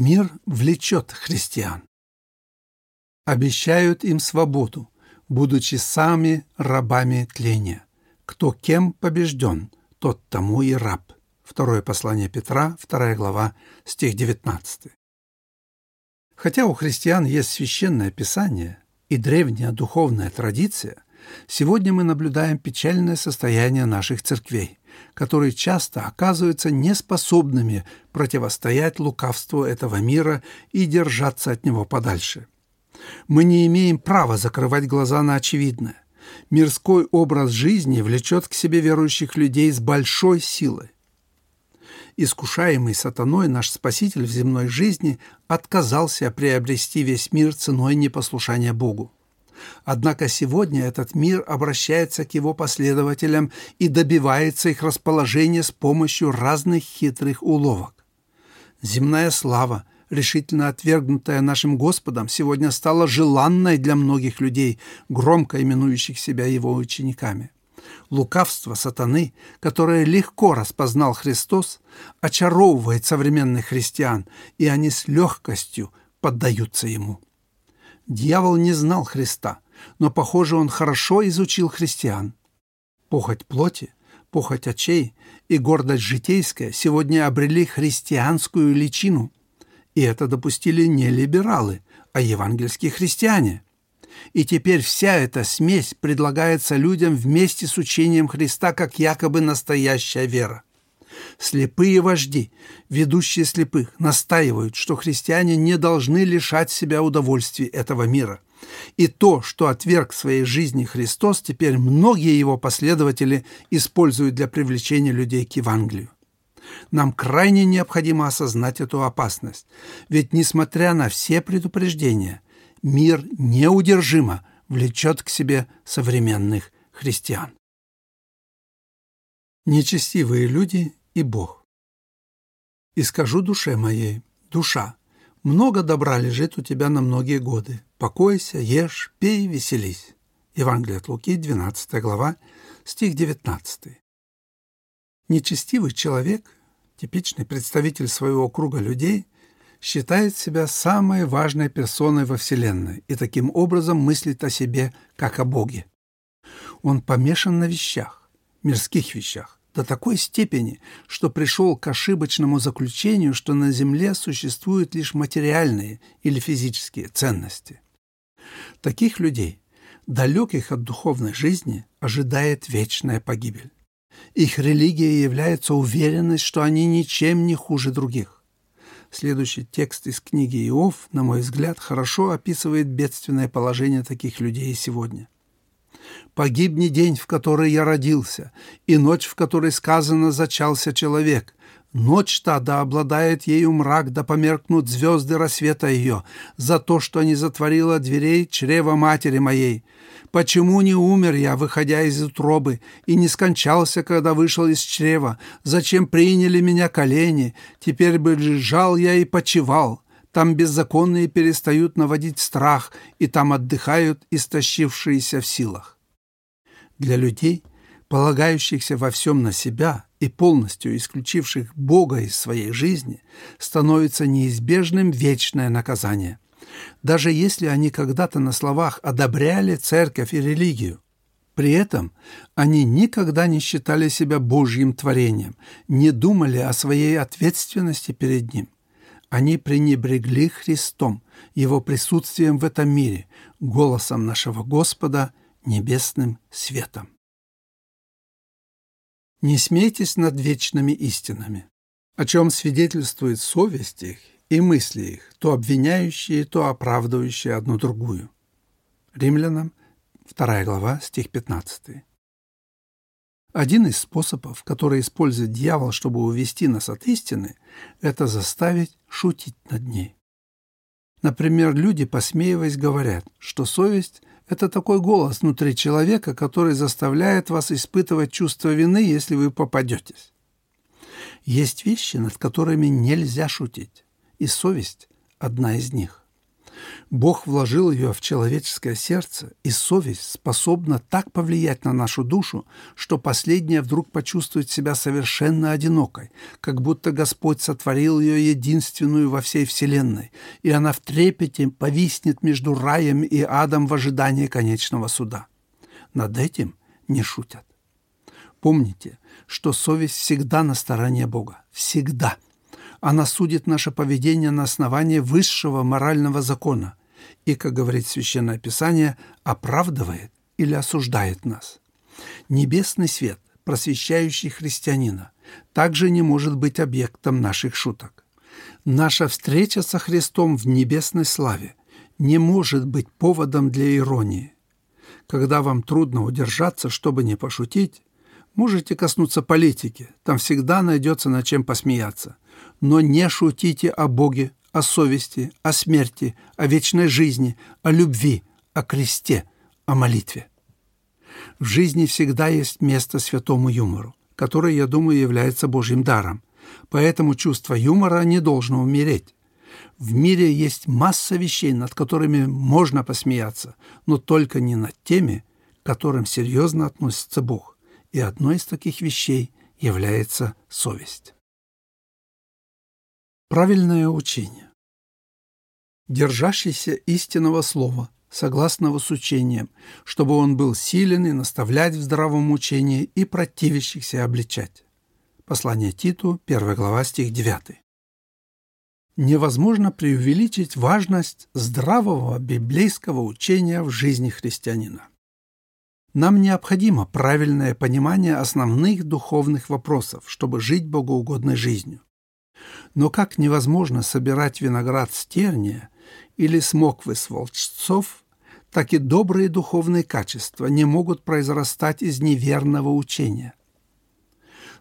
Мир влечет христиан. Обещают им свободу, будучи сами рабами тления. Кто кем побежден, тот тому и раб. Второе послание Петра, вторая глава, стих 19. Хотя у христиан есть священное писание и древняя духовная традиция, сегодня мы наблюдаем печальное состояние наших церквей, которые часто оказываются неспособными противостоять лукавству этого мира и держаться от него подальше. Мы не имеем права закрывать глаза на очевидное. Мирской образ жизни влечет к себе верующих людей с большой силой. Искушаемый сатаной наш Спаситель в земной жизни отказался приобрести весь мир ценой непослушания Богу. Однако сегодня этот мир обращается к его последователям и добивается их расположения с помощью разных хитрых уловок. Земная слава, решительно отвергнутая нашим Господом, сегодня стала желанной для многих людей, громко именующих себя его учениками. Лукавство сатаны, которое легко распознал Христос, очаровывает современных христиан, и они с легкостью поддаются ему. Дьявол не знал Христа, но, похоже, он хорошо изучил христиан. Похоть плоти, похоть очей и гордость житейская сегодня обрели христианскую личину. И это допустили не либералы, а евангельские христиане – и теперь вся эта смесь предлагается людям вместе с учением Христа как якобы настоящая вера. Слепые вожди, ведущие слепых, настаивают, что христиане не должны лишать себя удовольствий этого мира. И то, что отверг своей жизни Христос, теперь многие его последователи используют для привлечения людей к Евангелию. Нам крайне необходимо осознать эту опасность, ведь, несмотря на все предупреждения – мир неудержимо влечет к себе современных христиан. Нечестивые люди и Бог. «И скажу душе моей, душа, много добра лежит у тебя на многие годы. Покойся, ешь, пей, веселись». Евангелие от Луки, 12 глава, стих 19. Нечестивый человек, типичный представитель своего круга людей, считает себя самой важной персоной во Вселенной и таким образом мыслит о себе как о Боге. Он помешан на вещах, мирских вещах, до такой степени, что пришел к ошибочному заключению, что на Земле существуют лишь материальные или физические ценности. Таких людей, далеких от духовной жизни, ожидает вечная погибель. Их религия является уверенность, что они ничем не хуже других. Следующий текст из книги Иов, на мой взгляд, хорошо описывает бедственное положение таких людей сегодня. «Погибни день, в который я родился, и ночь, в которой сказано «зачался человек», Ночь та да обладает ею мрак, да померкнут звезды рассвета ее, за то, что не затворила дверей чрева матери моей. Почему не умер я, выходя из утробы, и не скончался, когда вышел из чрева? Зачем приняли меня колени? Теперь бы лежал я и почевал. Там беззаконные перестают наводить страх, и там отдыхают истощившиеся в силах. Для людей, полагающихся во всем на себя и полностью исключивших Бога из своей жизни, становится неизбежным вечное наказание – даже если они когда-то на словах одобряли церковь и религию. При этом они никогда не считали себя Божьим творением, не думали о своей ответственности перед Ним. Они пренебрегли Христом, Его присутствием в этом мире, голосом нашего Господа, небесным светом. Не смейтесь над вечными истинами, о чем свидетельствует совесть их и мысли их, то обвиняющие, то оправдывающие одну другую. Римлянам, 2 глава, стих 15. Один из способов, который использует дьявол, чтобы увести нас от истины, это заставить шутить над ней. Например, люди, посмеиваясь, говорят, что совесть – это такой голос внутри человека, который заставляет вас испытывать чувство вины, если вы попадетесь. Есть вещи, над которыми нельзя шутить и совесть – одна из них. Бог вложил ее в человеческое сердце, и совесть способна так повлиять на нашу душу, что последняя вдруг почувствует себя совершенно одинокой, как будто Господь сотворил ее единственную во всей Вселенной, и она в трепете повиснет между раем и адом в ожидании конечного суда. Над этим не шутят. Помните, что совесть всегда на стороне Бога. Всегда. Она судит наше поведение на основании высшего морального закона и, как говорит Священное Писание, оправдывает или осуждает нас. Небесный свет, просвещающий христианина, также не может быть объектом наших шуток. Наша встреча со Христом в небесной славе не может быть поводом для иронии. Когда вам трудно удержаться, чтобы не пошутить, можете коснуться политики, там всегда найдется над чем посмеяться. Но не шутите о Боге, о совести, о смерти, о вечной жизни, о любви, о кресте, о молитве. В жизни всегда есть место святому юмору, который, я думаю, является Божьим даром. Поэтому чувство юмора не должно умереть. В мире есть масса вещей, над которыми можно посмеяться, но только не над теми, к которым серьезно относится Бог. И одной из таких вещей является совесть. Правильное учение. Держащийся истинного слова, согласного с учением, чтобы он был силен и наставлять в здравом учении и противящихся обличать. Послание Титу, 1 глава, стих 9. Невозможно преувеличить важность здравого библейского учения в жизни христианина. Нам необходимо правильное понимание основных духовных вопросов, чтобы жить богоугодной жизнью. Но как невозможно собирать виноград с терния или смоквы с волчцов, так и добрые духовные качества не могут произрастать из неверного учения.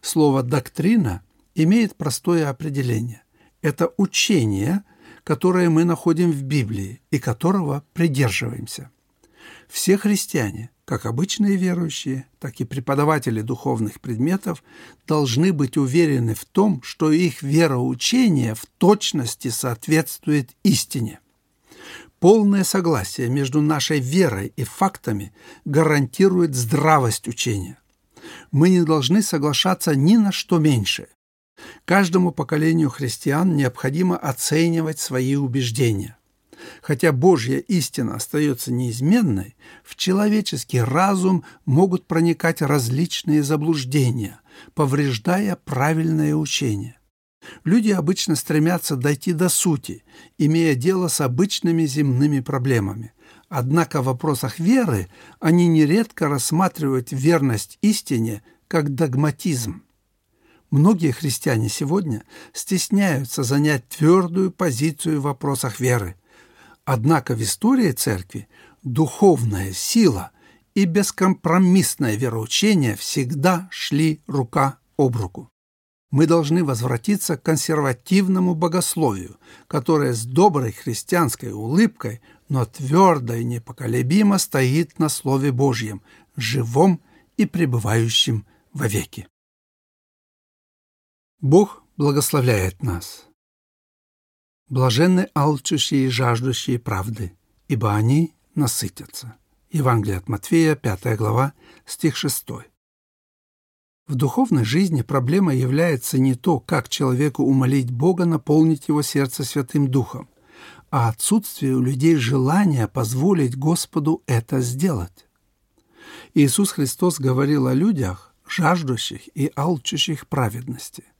Слово «доктрина» имеет простое определение. Это учение, которое мы находим в Библии и которого придерживаемся. Все христиане – как обычные верующие, так и преподаватели духовных предметов должны быть уверены в том, что их вероучение в точности соответствует истине. Полное согласие между нашей верой и фактами гарантирует здравость учения. Мы не должны соглашаться ни на что меньше. Каждому поколению христиан необходимо оценивать свои убеждения. Хотя Божья истина остается неизменной, в человеческий разум могут проникать различные заблуждения, повреждая правильное учение. Люди обычно стремятся дойти до сути, имея дело с обычными земными проблемами. Однако в вопросах веры они нередко рассматривают верность истине как догматизм. Многие христиане сегодня стесняются занять твердую позицию в вопросах веры, Однако в истории церкви духовная сила и бескомпромиссное вероучение всегда шли рука об руку. Мы должны возвратиться к консервативному богословию, которое с доброй христианской улыбкой, но твердо и непоколебимо стоит на Слове Божьем, живом и пребывающем вовеки. Бог благословляет нас. Блаженны алчущие и жаждущие правды, ибо они насытятся. Евангелие от Матфея, 5 глава, стих 6. В духовной жизни проблема является не то, как человеку умолить Бога наполнить его сердце Святым Духом, а отсутствие у людей желания позволить Господу это сделать. Иисус Христос говорил о людях, жаждущих и алчущих праведности –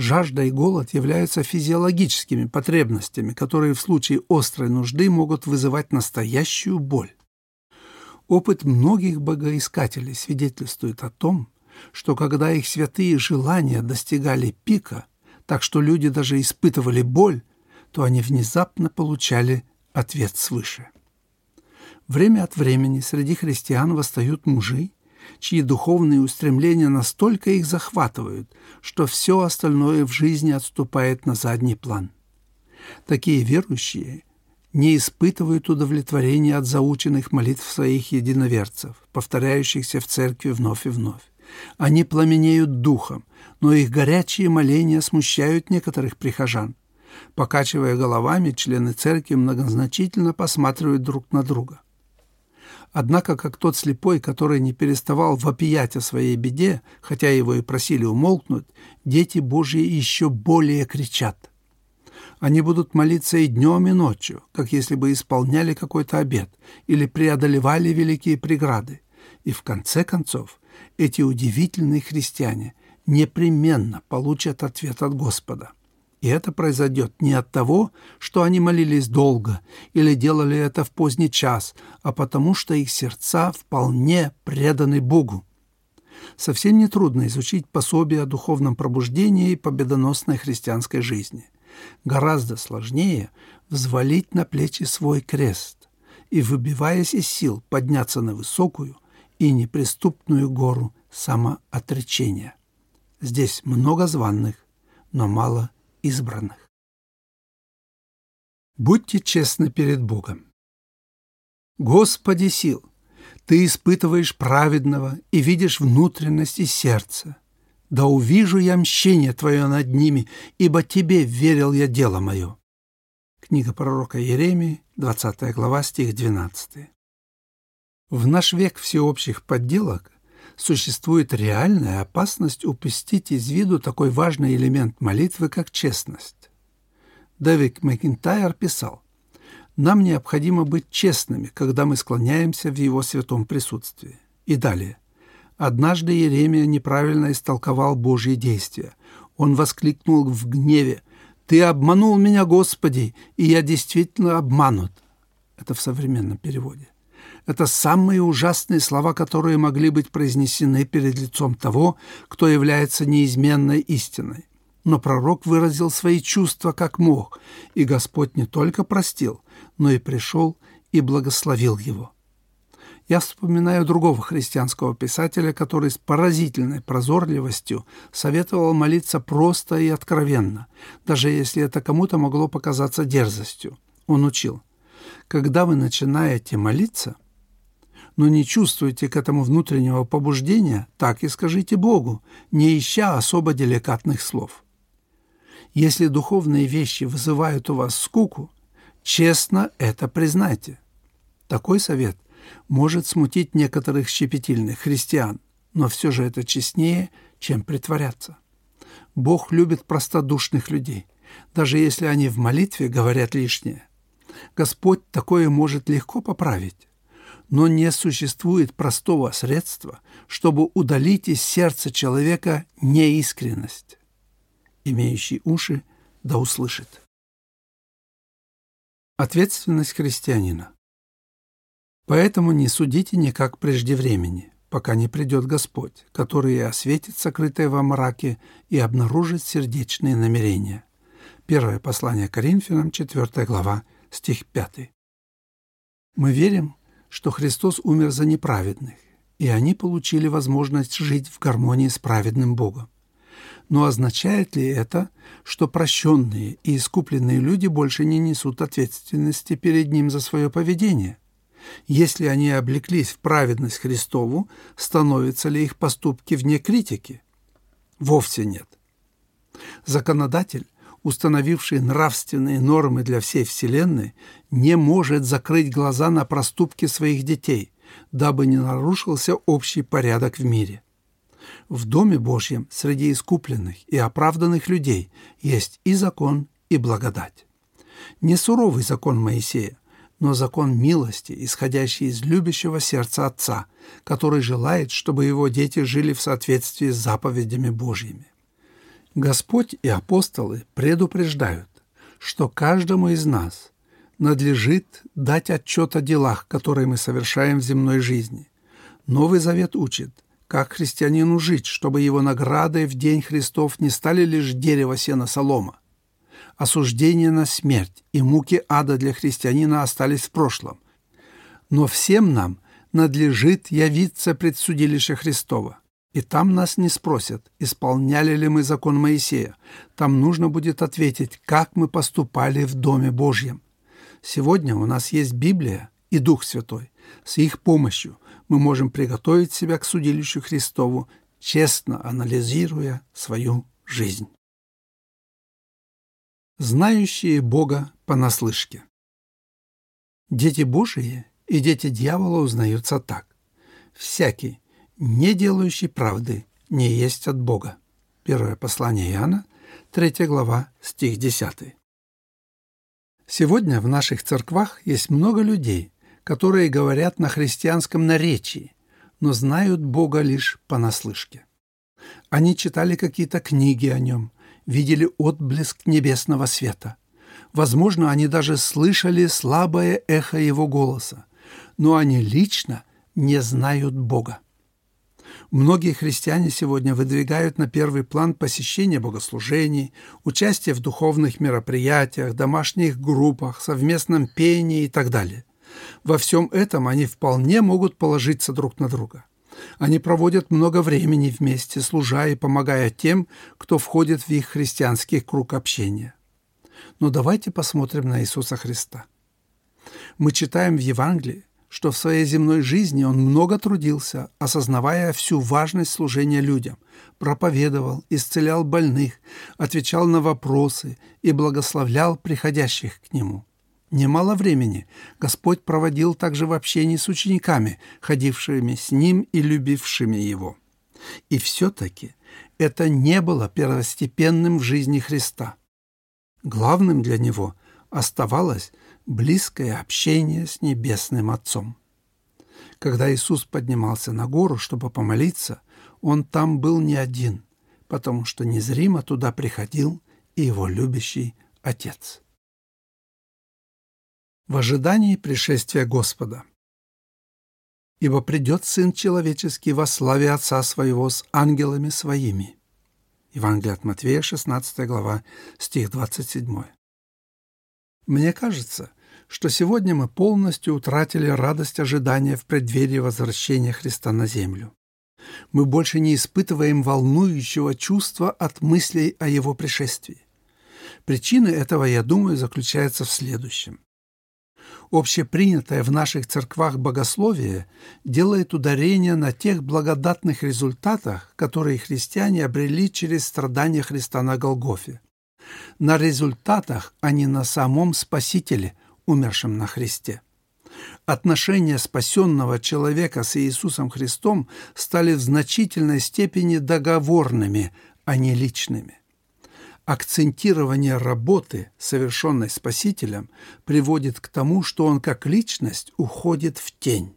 Жажда и голод являются физиологическими потребностями, которые в случае острой нужды могут вызывать настоящую боль. Опыт многих богоискателей свидетельствует о том, что когда их святые желания достигали пика, так что люди даже испытывали боль, то они внезапно получали ответ свыше. Время от времени среди христиан восстают мужи, чьи духовные устремления настолько их захватывают, что все остальное в жизни отступает на задний план. Такие верующие не испытывают удовлетворения от заученных молитв своих единоверцев, повторяющихся в церкви вновь и вновь. Они пламенеют духом, но их горячие моления смущают некоторых прихожан. Покачивая головами, члены церкви многозначительно посматривают друг на друга. Однако, как тот слепой, который не переставал вопиять о своей беде, хотя его и просили умолкнуть, дети Божьи еще более кричат. Они будут молиться и днем, и ночью, как если бы исполняли какой-то обет или преодолевали великие преграды. И в конце концов эти удивительные христиане непременно получат ответ от Господа – и это произойдет не от того, что они молились долго или делали это в поздний час, а потому что их сердца вполне преданы Богу. Совсем нетрудно изучить пособие о духовном пробуждении и победоносной христианской жизни. Гораздо сложнее взвалить на плечи свой крест и, выбиваясь из сил, подняться на высокую и неприступную гору самоотречения. Здесь много званных, но мало избранных. Будьте честны перед Богом. Господи сил, Ты испытываешь праведного и видишь внутренности сердца. Да увижу я мщение Твое над ними, ибо Тебе верил я дело мое. Книга пророка Еремии, 20 глава, стих 12. В наш век всеобщих подделок существует реальная опасность упустить из виду такой важный элемент молитвы, как честность. Дэвид Макинтайр писал, «Нам необходимо быть честными, когда мы склоняемся в Его святом присутствии». И далее. Однажды Еремия неправильно истолковал Божьи действия. Он воскликнул в гневе, «Ты обманул меня, Господи, и я действительно обманут». Это в современном переводе. Это самые ужасные слова, которые могли быть произнесены перед лицом того, кто является неизменной истиной. Но пророк выразил свои чувства как мог, и Господь не только простил, но и пришел и благословил его. Я вспоминаю другого христианского писателя, который с поразительной прозорливостью советовал молиться просто и откровенно, даже если это кому-то могло показаться дерзостью. Он учил, когда вы начинаете молиться – но не чувствуете к этому внутреннего побуждения, так и скажите Богу, не ища особо деликатных слов. Если духовные вещи вызывают у вас скуку, честно это признайте. Такой совет может смутить некоторых щепетильных христиан, но все же это честнее, чем притворяться. Бог любит простодушных людей, даже если они в молитве говорят лишнее. Господь такое может легко поправить но не существует простого средства, чтобы удалить из сердца человека неискренность. Имеющий уши да услышит. Ответственность христианина. Поэтому не судите никак прежде времени, пока не придет Господь, который осветит сокрытое во мраке и обнаружит сердечные намерения. Первое послание Коринфянам, 4 глава, стих 5. Мы верим, что Христос умер за неправедных, и они получили возможность жить в гармонии с праведным Богом. Но означает ли это, что прощенные и искупленные люди больше не несут ответственности перед Ним за свое поведение? Если они облеклись в праведность Христову, становятся ли их поступки вне критики? Вовсе нет. Законодатель установивший нравственные нормы для всей Вселенной, не может закрыть глаза на проступки своих детей, дабы не нарушился общий порядок в мире. В Доме Божьем среди искупленных и оправданных людей есть и закон, и благодать. Не суровый закон Моисея, но закон милости, исходящий из любящего сердца Отца, который желает, чтобы его дети жили в соответствии с заповедями Божьими. Господь и апостолы предупреждают, что каждому из нас надлежит дать отчет о делах, которые мы совершаем в земной жизни. Новый Завет учит, как христианину жить, чтобы его наградой в день Христов не стали лишь дерево, сена, солома. Осуждение на смерть и муки ада для христианина остались в прошлом. Но всем нам надлежит явиться пред судилище Христова. И там нас не спросят, исполняли ли мы закон Моисея. Там нужно будет ответить, как мы поступали в Доме Божьем. Сегодня у нас есть Библия и Дух Святой. С их помощью мы можем приготовить себя к судилищу Христову, честно анализируя свою жизнь. Знающие Бога понаслышке. Дети Божии и дети дьявола узнаются так. Всякий, не делающий правды, не есть от Бога. Первое послание Иоанна, 3 глава, стих 10. Сегодня в наших церквах есть много людей, которые говорят на христианском наречии, но знают Бога лишь понаслышке. Они читали какие-то книги о нем, видели отблеск небесного света. Возможно, они даже слышали слабое эхо его голоса, но они лично не знают Бога. Многие христиане сегодня выдвигают на первый план посещение богослужений, участие в духовных мероприятиях, домашних группах, совместном пении и так далее. Во всем этом они вполне могут положиться друг на друга. Они проводят много времени вместе, служа и помогая тем, кто входит в их христианский круг общения. Но давайте посмотрим на Иисуса Христа. Мы читаем в Евангелии, что в своей земной жизни он много трудился, осознавая всю важность служения людям, проповедовал, исцелял больных, отвечал на вопросы и благословлял приходящих к нему – Немало времени Господь проводил также в общении с учениками, ходившими с Ним и любившими Его. И все-таки это не было первостепенным в жизни Христа. Главным для Него оставалось близкое общение с Небесным Отцом. Когда Иисус поднимался на гору, чтобы помолиться, Он там был не один, потому что незримо туда приходил и Его любящий Отец в ожидании пришествия Господа. «Ибо придет Сын Человеческий во славе Отца Своего с ангелами Своими». Евангелие от Матвея, 16 глава, стих 27. Мне кажется, что сегодня мы полностью утратили радость ожидания в преддверии возвращения Христа на землю. Мы больше не испытываем волнующего чувства от мыслей о Его пришествии. Причина этого, я думаю, заключается в следующем общепринятое в наших церквах богословие делает ударение на тех благодатных результатах, которые христиане обрели через страдания Христа на Голгофе. На результатах, а не на самом Спасителе, умершем на Христе. Отношения спасенного человека с Иисусом Христом стали в значительной степени договорными, а не личными акцентирование работы, совершенной Спасителем, приводит к тому, что он как личность уходит в тень.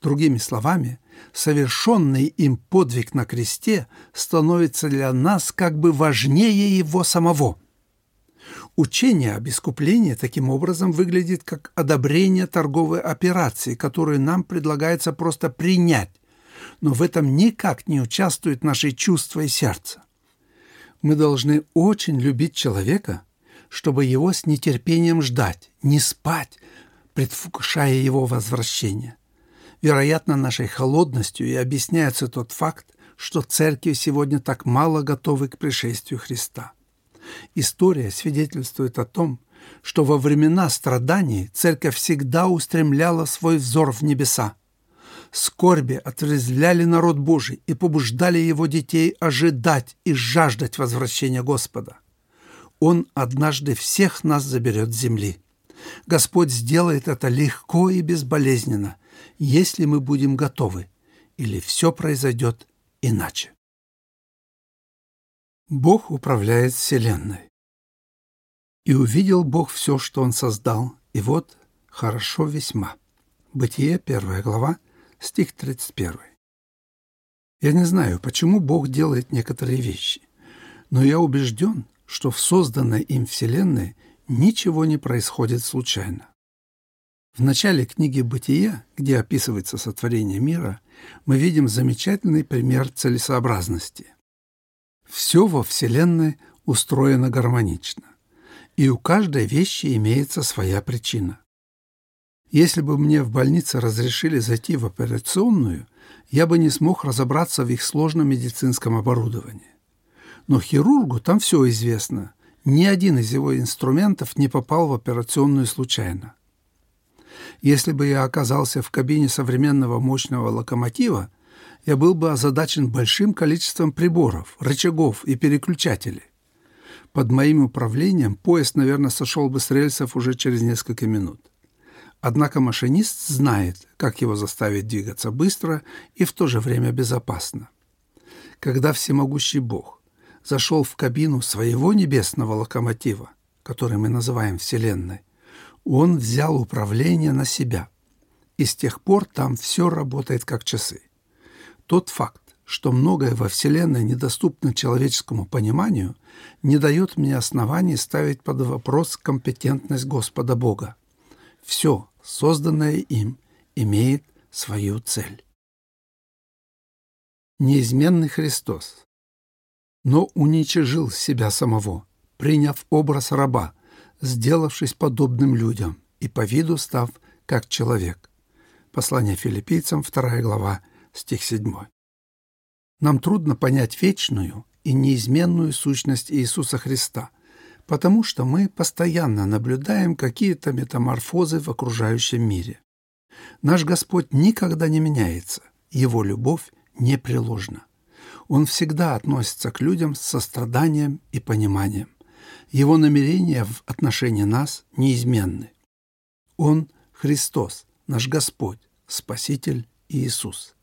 Другими словами, совершенный им подвиг на кресте становится для нас как бы важнее его самого. Учение об искуплении таким образом выглядит как одобрение торговой операции, которую нам предлагается просто принять, но в этом никак не участвует наши чувства и сердце. Мы должны очень любить человека, чтобы его с нетерпением ждать, не спать, предвкушая его возвращение. Вероятно, нашей холодностью и объясняется тот факт, что церкви сегодня так мало готовы к пришествию Христа. История свидетельствует о том, что во времена страданий церковь всегда устремляла свой взор в небеса скорби отрезвляли народ Божий и побуждали его детей ожидать и жаждать возвращения Господа. Он однажды всех нас заберет с земли. Господь сделает это легко и безболезненно, если мы будем готовы, или все произойдет иначе. Бог управляет Вселенной. «И увидел Бог все, что Он создал, и вот хорошо весьма». Бытие, первая глава, стих 31. Я не знаю, почему Бог делает некоторые вещи, но я убежден, что в созданной им Вселенной ничего не происходит случайно. В начале книги «Бытия», где описывается сотворение мира, мы видим замечательный пример целесообразности. Все во Вселенной устроено гармонично, и у каждой вещи имеется своя причина. Если бы мне в больнице разрешили зайти в операционную, я бы не смог разобраться в их сложном медицинском оборудовании. Но хирургу там все известно. Ни один из его инструментов не попал в операционную случайно. Если бы я оказался в кабине современного мощного локомотива, я был бы озадачен большим количеством приборов, рычагов и переключателей. Под моим управлением поезд, наверное, сошел бы с рельсов уже через несколько минут. Однако машинист знает, как его заставить двигаться быстро и в то же время безопасно. Когда всемогущий Бог зашел в кабину своего небесного локомотива, который мы называем Вселенной, он взял управление на себя, и с тех пор там все работает как часы. Тот факт, что многое во Вселенной недоступно человеческому пониманию, не дает мне оснований ставить под вопрос компетентность Господа Бога. Все, созданное им, имеет свою цель. Неизменный Христос, но уничижил себя самого, приняв образ раба, сделавшись подобным людям и по виду став как человек. Послание филиппийцам, 2 глава, стих 7. Нам трудно понять вечную и неизменную сущность Иисуса Христа, потому что мы постоянно наблюдаем какие-то метаморфозы в окружающем мире. Наш Господь никогда не меняется, Его любовь непреложна. Он всегда относится к людям с состраданием и пониманием. Его намерения в отношении нас неизменны. Он – Христос, наш Господь, Спаситель Иисус.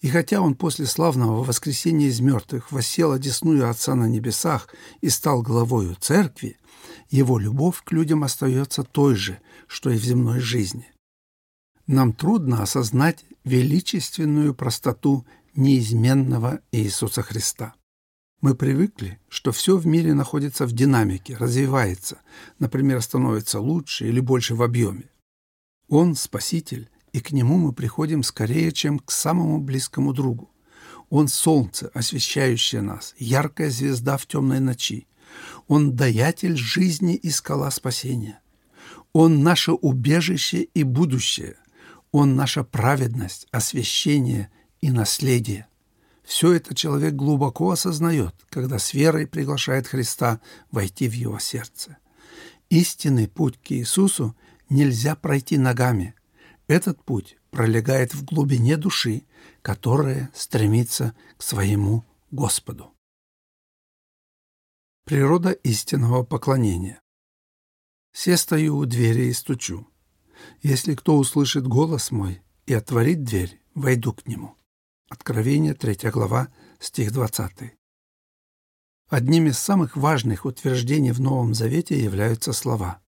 И хотя он после славного воскресения из мертвых воссел одесную Отца на небесах и стал главою церкви, его любовь к людям остается той же, что и в земной жизни. Нам трудно осознать величественную простоту неизменного Иисуса Христа. Мы привыкли, что все в мире находится в динамике, развивается, например, становится лучше или больше в объеме. Он – Спаситель, и к Нему мы приходим скорее, чем к самому близкому другу. Он – солнце, освещающее нас, яркая звезда в темной ночи. Он – даятель жизни и скала спасения. Он – наше убежище и будущее. Он – наша праведность, освящение и наследие. Все это человек глубоко осознает, когда с верой приглашает Христа войти в его сердце. Истинный путь к Иисусу нельзя пройти ногами, этот путь пролегает в глубине души, которая стремится к своему Господу. Природа истинного поклонения. «Се стою у двери и стучу. Если кто услышит голос мой и отворит дверь, войду к нему». Откровение, 3 глава, стих 20. Одним из самых важных утверждений в Новом Завете являются слова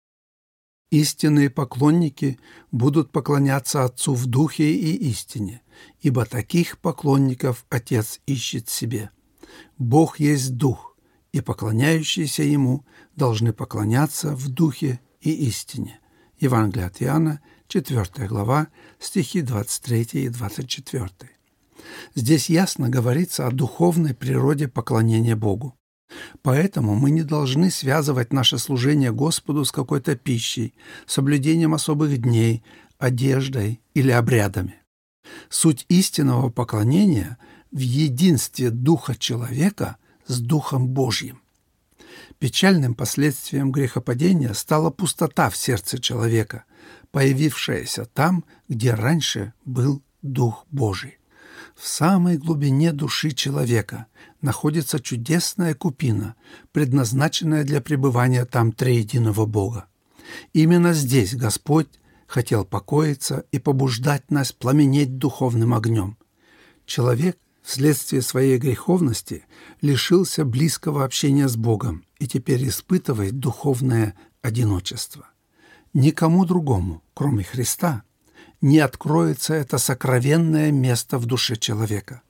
Истинные поклонники будут поклоняться Отцу в Духе и истине, ибо таких поклонников Отец ищет себе. Бог есть Дух, и поклоняющиеся Ему должны поклоняться в Духе и истине. Евангелие от Иоанна, 4 глава, стихи 23 и 24. Здесь ясно говорится о духовной природе поклонения Богу. Поэтому мы не должны связывать наше служение Господу с какой-то пищей, соблюдением особых дней, одеждой или обрядами. Суть истинного поклонения в единстве Духа человека с Духом Божьим. Печальным последствием грехопадения стала пустота в сердце человека, появившаяся там, где раньше был Дух Божий. В самой глубине души человека находится чудесная купина, предназначенная для пребывания там триединого Бога. Именно здесь Господь хотел покоиться и побуждать нас пламенеть духовным огнем. Человек вследствие своей греховности лишился близкого общения с Богом и теперь испытывает духовное одиночество. Никому другому, кроме Христа, не откроется это сокровенное место в душе человека.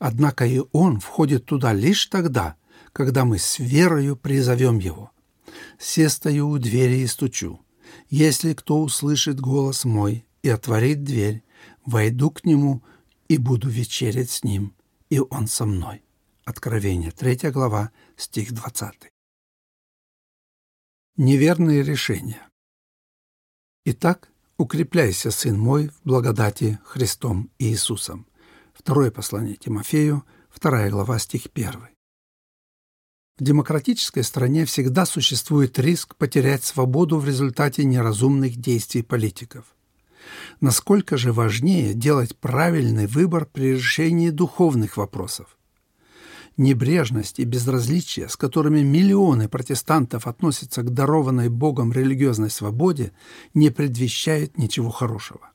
Однако и он входит туда лишь тогда, когда мы с верою призовем его. «Се стою у двери и стучу. Если кто услышит голос мой и отворит дверь, войду к нему и буду вечерять с ним, и он со мной». Откровение, 3 глава, стих 20. Неверные решения. Итак, Укрепляйся, сын мой, в благодати Христом Иисусом. Второе послание Тимофею, вторая глава, стих 1. В демократической стране всегда существует риск потерять свободу в результате неразумных действий политиков. Насколько же важнее делать правильный выбор при решении духовных вопросов? Небрежность и безразличие, с которыми миллионы протестантов относятся к дарованной Богом религиозной свободе, не предвещает ничего хорошего.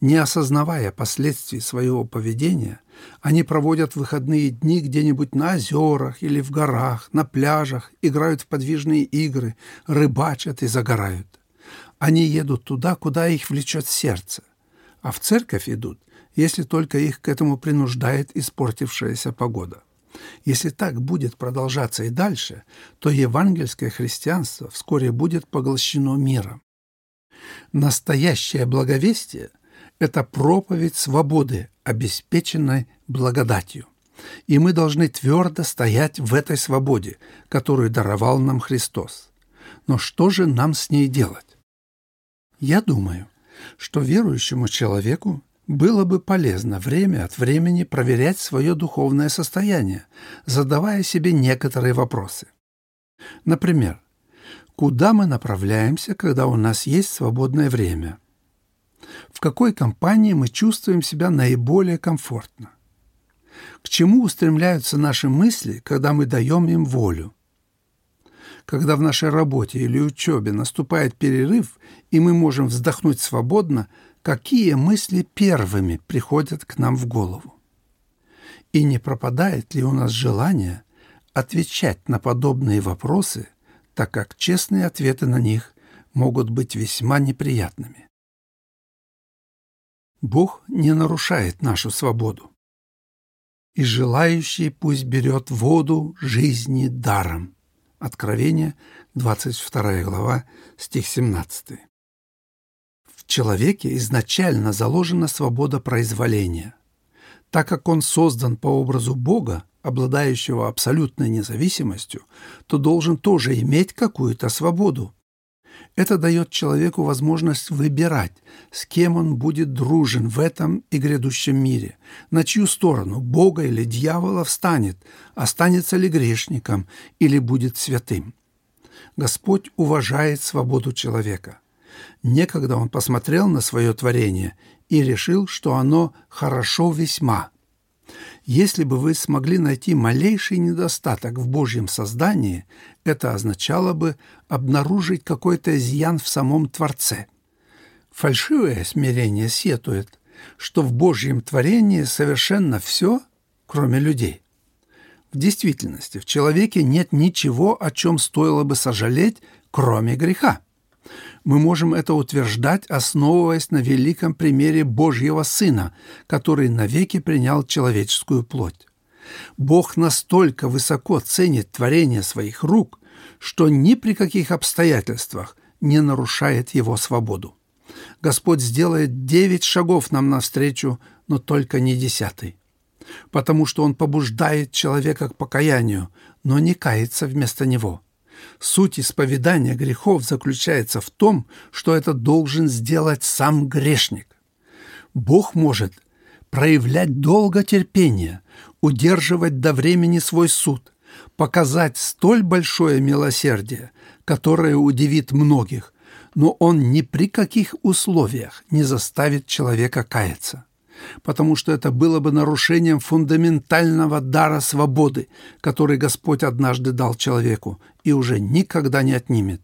Не осознавая последствий своего поведения, они проводят выходные дни где-нибудь на озерах или в горах, на пляжах, играют в подвижные игры, рыбачат и загорают. Они едут туда, куда их влечет сердце, а в церковь идут, если только их к этому принуждает испортившаяся погода. Если так будет продолжаться и дальше, то евангельское христианство вскоре будет поглощено миром. Настоящее благовестие – это проповедь свободы, обеспеченной благодатью. И мы должны твердо стоять в этой свободе, которую даровал нам Христос. Но что же нам с ней делать? Я думаю, что верующему человеку было бы полезно время от времени проверять свое духовное состояние, задавая себе некоторые вопросы. Например, куда мы направляемся, когда у нас есть свободное время? В какой компании мы чувствуем себя наиболее комфортно? К чему устремляются наши мысли, когда мы даем им волю? Когда в нашей работе или учебе наступает перерыв, и мы можем вздохнуть свободно – какие мысли первыми приходят к нам в голову. И не пропадает ли у нас желание отвечать на подобные вопросы, так как честные ответы на них могут быть весьма неприятными. Бог не нарушает нашу свободу. «И желающий пусть берет воду жизни даром». Откровение, 22 глава, стих 17 человеке изначально заложена свобода произволения. Так как он создан по образу Бога, обладающего абсолютной независимостью, то должен тоже иметь какую-то свободу. Это дает человеку возможность выбирать, с кем он будет дружен в этом и грядущем мире, на чью сторону, Бога или дьявола, встанет, останется ли грешником или будет святым. Господь уважает свободу человека. Некогда он посмотрел на свое творение и решил, что оно хорошо весьма. Если бы вы смогли найти малейший недостаток в Божьем создании, это означало бы обнаружить какой-то изъян в самом Творце. Фальшивое смирение сетует, что в Божьем творении совершенно все, кроме людей. В действительности в человеке нет ничего, о чем стоило бы сожалеть, кроме греха. Мы можем это утверждать, основываясь на великом примере Божьего Сына, который навеки принял человеческую плоть. Бог настолько высоко ценит творение своих рук, что ни при каких обстоятельствах не нарушает его свободу. Господь сделает девять шагов нам навстречу, но только не десятый. Потому что Он побуждает человека к покаянию, но не кается вместо него – Суть исповедания грехов заключается в том, что это должен сделать сам грешник. Бог может проявлять долготерпение, удерживать до времени свой суд, показать столь большое милосердие, которое удивит многих, но Он ни при каких условиях не заставит человека каяться потому что это было бы нарушением фундаментального дара свободы, который Господь однажды дал человеку и уже никогда не отнимет.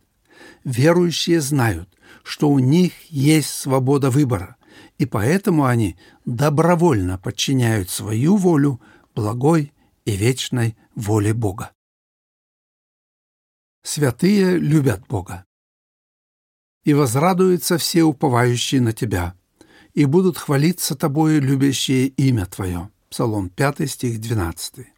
Верующие знают, что у них есть свобода выбора, и поэтому они добровольно подчиняют свою волю благой и вечной воле Бога. Святые любят Бога. «И возрадуются все уповающие на Тебя, и будут хвалиться тобою любящие имя Твое». Псалом 5, стих 12.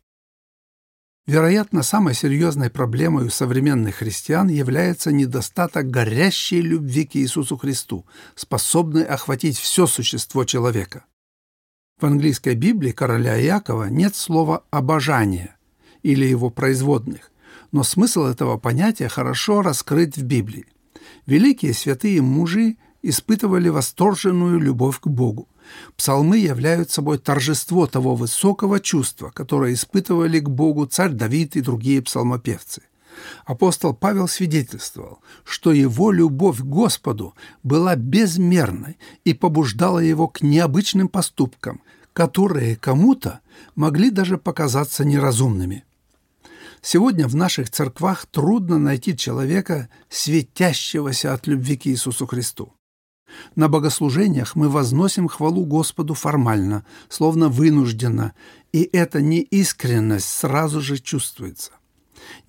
Вероятно, самой серьезной проблемой у современных христиан является недостаток горящей любви к Иисусу Христу, способной охватить все существо человека. В английской Библии короля Иакова нет слова «обожание» или его производных, но смысл этого понятия хорошо раскрыт в Библии. Великие святые мужи испытывали восторженную любовь к Богу. Псалмы являют собой торжество того высокого чувства, которое испытывали к Богу царь Давид и другие псалмопевцы. Апостол Павел свидетельствовал, что его любовь к Господу была безмерной и побуждала его к необычным поступкам, которые кому-то могли даже показаться неразумными. Сегодня в наших церквах трудно найти человека, светящегося от любви к Иисусу Христу. На богослужениях мы возносим хвалу Господу формально, словно вынужденно, и эта неискренность сразу же чувствуется.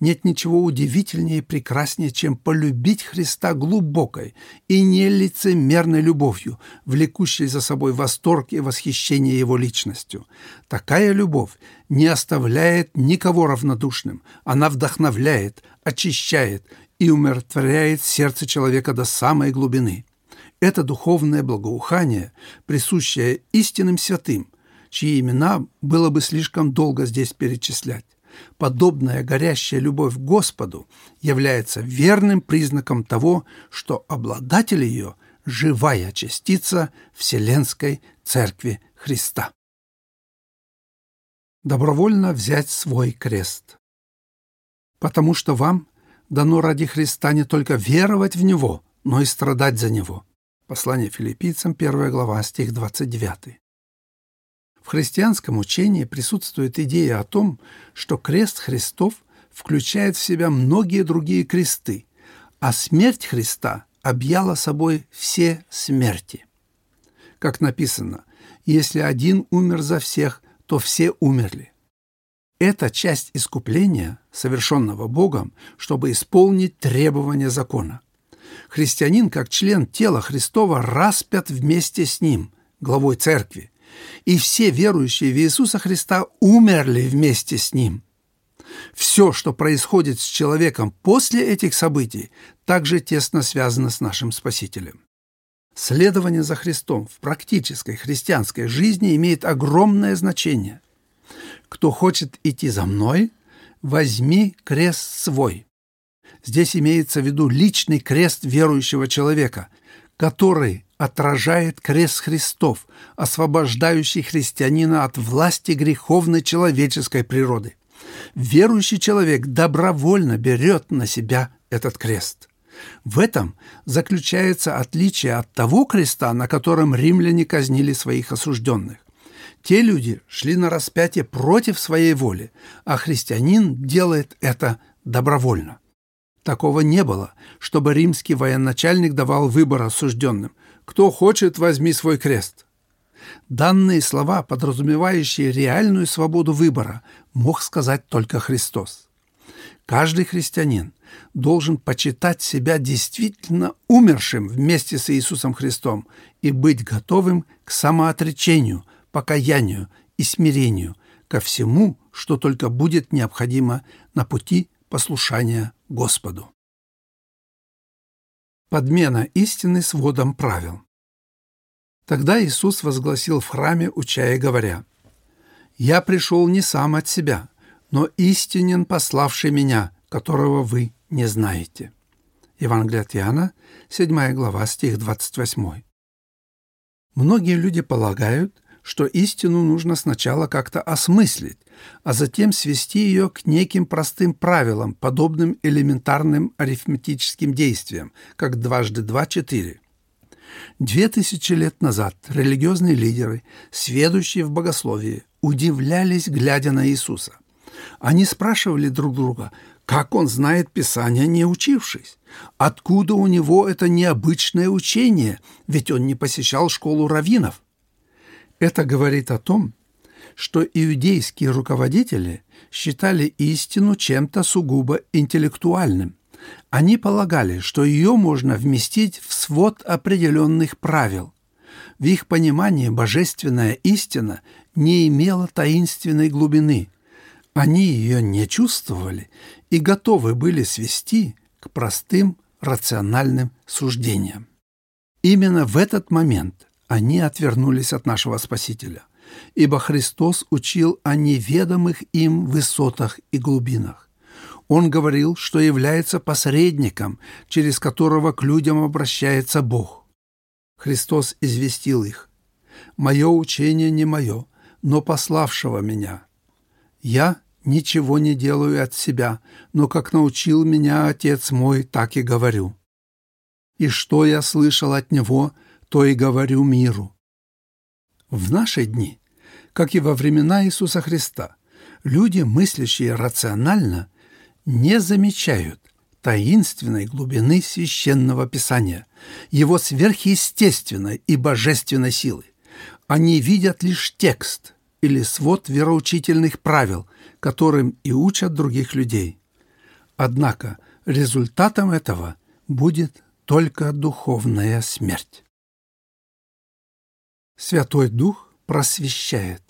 Нет ничего удивительнее и прекраснее, чем полюбить Христа глубокой и нелицемерной любовью, влекущей за собой восторг и восхищение Его личностью. Такая любовь не оставляет никого равнодушным, она вдохновляет, очищает и умиротворяет сердце человека до самой глубины. Это духовное благоухание, присущее истинным святым, чьи имена было бы слишком долго здесь перечислять подобная горящая любовь к Господу является верным признаком того, что обладатель ее – живая частица Вселенской Церкви Христа. Добровольно взять свой крест. Потому что вам дано ради Христа не только веровать в Него, но и страдать за Него. Послание филиппийцам, 1 глава, стих 29. В христианском учении присутствует идея о том, что крест Христов включает в себя многие другие кресты, а смерть Христа объяла собой все смерти. Как написано, если один умер за всех, то все умерли. Это часть искупления, совершенного Богом, чтобы исполнить требования закона. Христианин, как член тела Христова, распят вместе с ним, главой церкви, и все верующие в Иисуса Христа умерли вместе с Ним. Все, что происходит с человеком после этих событий, также тесно связано с нашим Спасителем. Следование за Христом в практической христианской жизни имеет огромное значение. Кто хочет идти за мной, возьми крест свой. Здесь имеется в виду личный крест верующего человека, который отражает крест Христов, освобождающий христианина от власти греховной человеческой природы. Верующий человек добровольно берет на себя этот крест. В этом заключается отличие от того креста, на котором римляне казнили своих осужденных. Те люди шли на распятие против своей воли, а христианин делает это добровольно. Такого не было, чтобы римский военачальник давал выбор осужденным. «Кто хочет, возьми свой крест». Данные слова, подразумевающие реальную свободу выбора, мог сказать только Христос. Каждый христианин должен почитать себя действительно умершим вместе с Иисусом Христом и быть готовым к самоотречению, покаянию и смирению, ко всему, что только будет необходимо на пути послушания Господу. Подмена истины с водом правил. Тогда Иисус возгласил в храме, уча говоря, «Я пришел не сам от себя, но истинен пославший меня, которого вы не знаете». Евангелие от Иоанна, 7 глава, стих 28. Многие люди полагают, что истину нужно сначала как-то осмыслить, а затем свести ее к неким простым правилам, подобным элементарным арифметическим действиям, как дважды два – четыре. Две тысячи лет назад религиозные лидеры, сведущие в богословии, удивлялись, глядя на Иисуса. Они спрашивали друг друга, как он знает Писание, не учившись? Откуда у него это необычное учение, ведь он не посещал школу раввинов? Это говорит о том, что иудейские руководители считали истину чем-то сугубо интеллектуальным. Они полагали, что ее можно вместить в свод определенных правил. В их понимании божественная истина не имела таинственной глубины. Они ее не чувствовали и готовы были свести к простым рациональным суждениям. Именно в этот момент они отвернулись от нашего Спасителя, ибо Христос учил о неведомых им высотах и глубинах. Он говорил, что является посредником, через которого к людям обращается Бог. Христос известил их, «Мое учение не мое, но пославшего меня. Я ничего не делаю от себя, но как научил меня Отец мой, так и говорю. И что я слышал от Него, то и говорю миру. В наши дни Как и во времена Иисуса Христа, люди, мыслящие рационально, не замечают таинственной глубины священного писания, его сверхъестественной и божественной силы. Они видят лишь текст или свод вероучительных правил, которым и учат других людей. Однако результатом этого будет только духовная смерть. Святой Дух просвещает.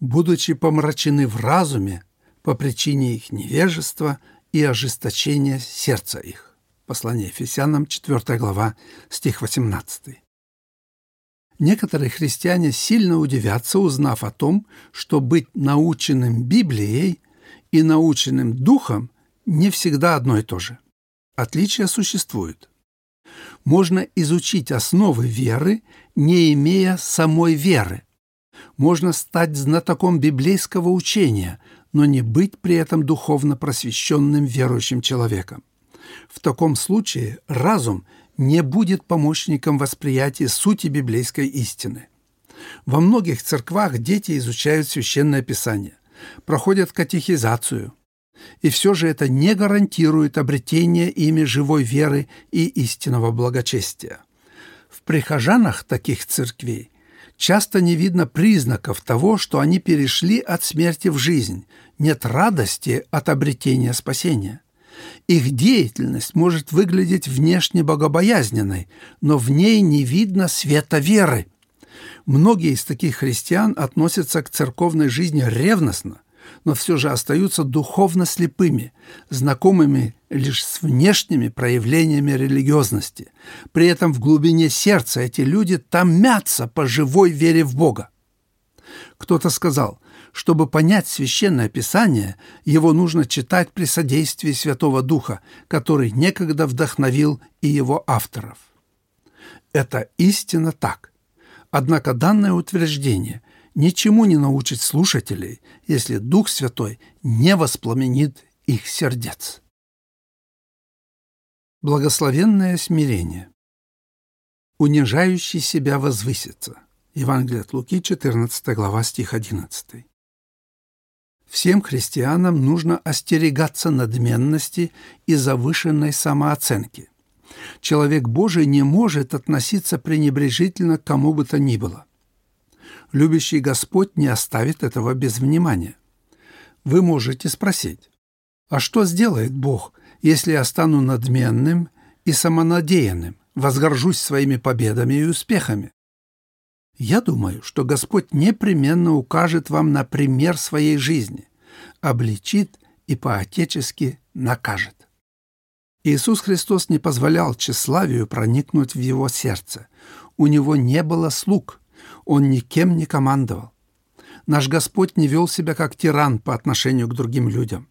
Будучи помрачены в разуме по причине их невежества и ожесточения сердца их. Послание Ефесянам, 4 глава, стих 18. Некоторые христиане сильно удивятся, узнав о том, что быть наученным Библией и наученным Духом не всегда одно и то же. Отличия существуют. Можно изучить основы веры, не имея самой веры. Можно стать знатоком библейского учения, но не быть при этом духовно просвещенным верующим человеком. В таком случае разум не будет помощником восприятия сути библейской истины. Во многих церквах дети изучают священное писание, проходят катехизацию. И все же это не гарантирует обретение ими живой веры и истинного благочестия. В прихожанах таких церквей часто не видно признаков того, что они перешли от смерти в жизнь, нет радости от обретения спасения. Их деятельность может выглядеть внешне богобоязненной, но в ней не видно света веры. Многие из таких христиан относятся к церковной жизни ревностно, но все же остаются духовно слепыми, знакомыми лишь с внешними проявлениями религиозности. При этом в глубине сердца эти люди томятся по живой вере в Бога. Кто-то сказал, чтобы понять священное писание, его нужно читать при содействии Святого Духа, который некогда вдохновил и его авторов. Это истинно так. Однако данное утверждение ничему не научит слушателей, если Дух Святой не воспламенит их сердец. Благословенное смирение. Унижающий себя возвысится. Евангелие от Луки, 14 глава, стих 11. Всем христианам нужно остерегаться надменности и завышенной самооценки. Человек Божий не может относиться пренебрежительно к кому бы то ни было. Любящий Господь не оставит этого без внимания. Вы можете спросить, а что сделает Бог, если я стану надменным и самонадеянным, возгоржусь своими победами и успехами? Я думаю, что Господь непременно укажет вам на пример своей жизни, обличит и по-отечески накажет. Иисус Христос не позволял тщеславию проникнуть в его сердце. У него не было слуг, он никем не командовал. Наш Господь не вел себя как тиран по отношению к другим людям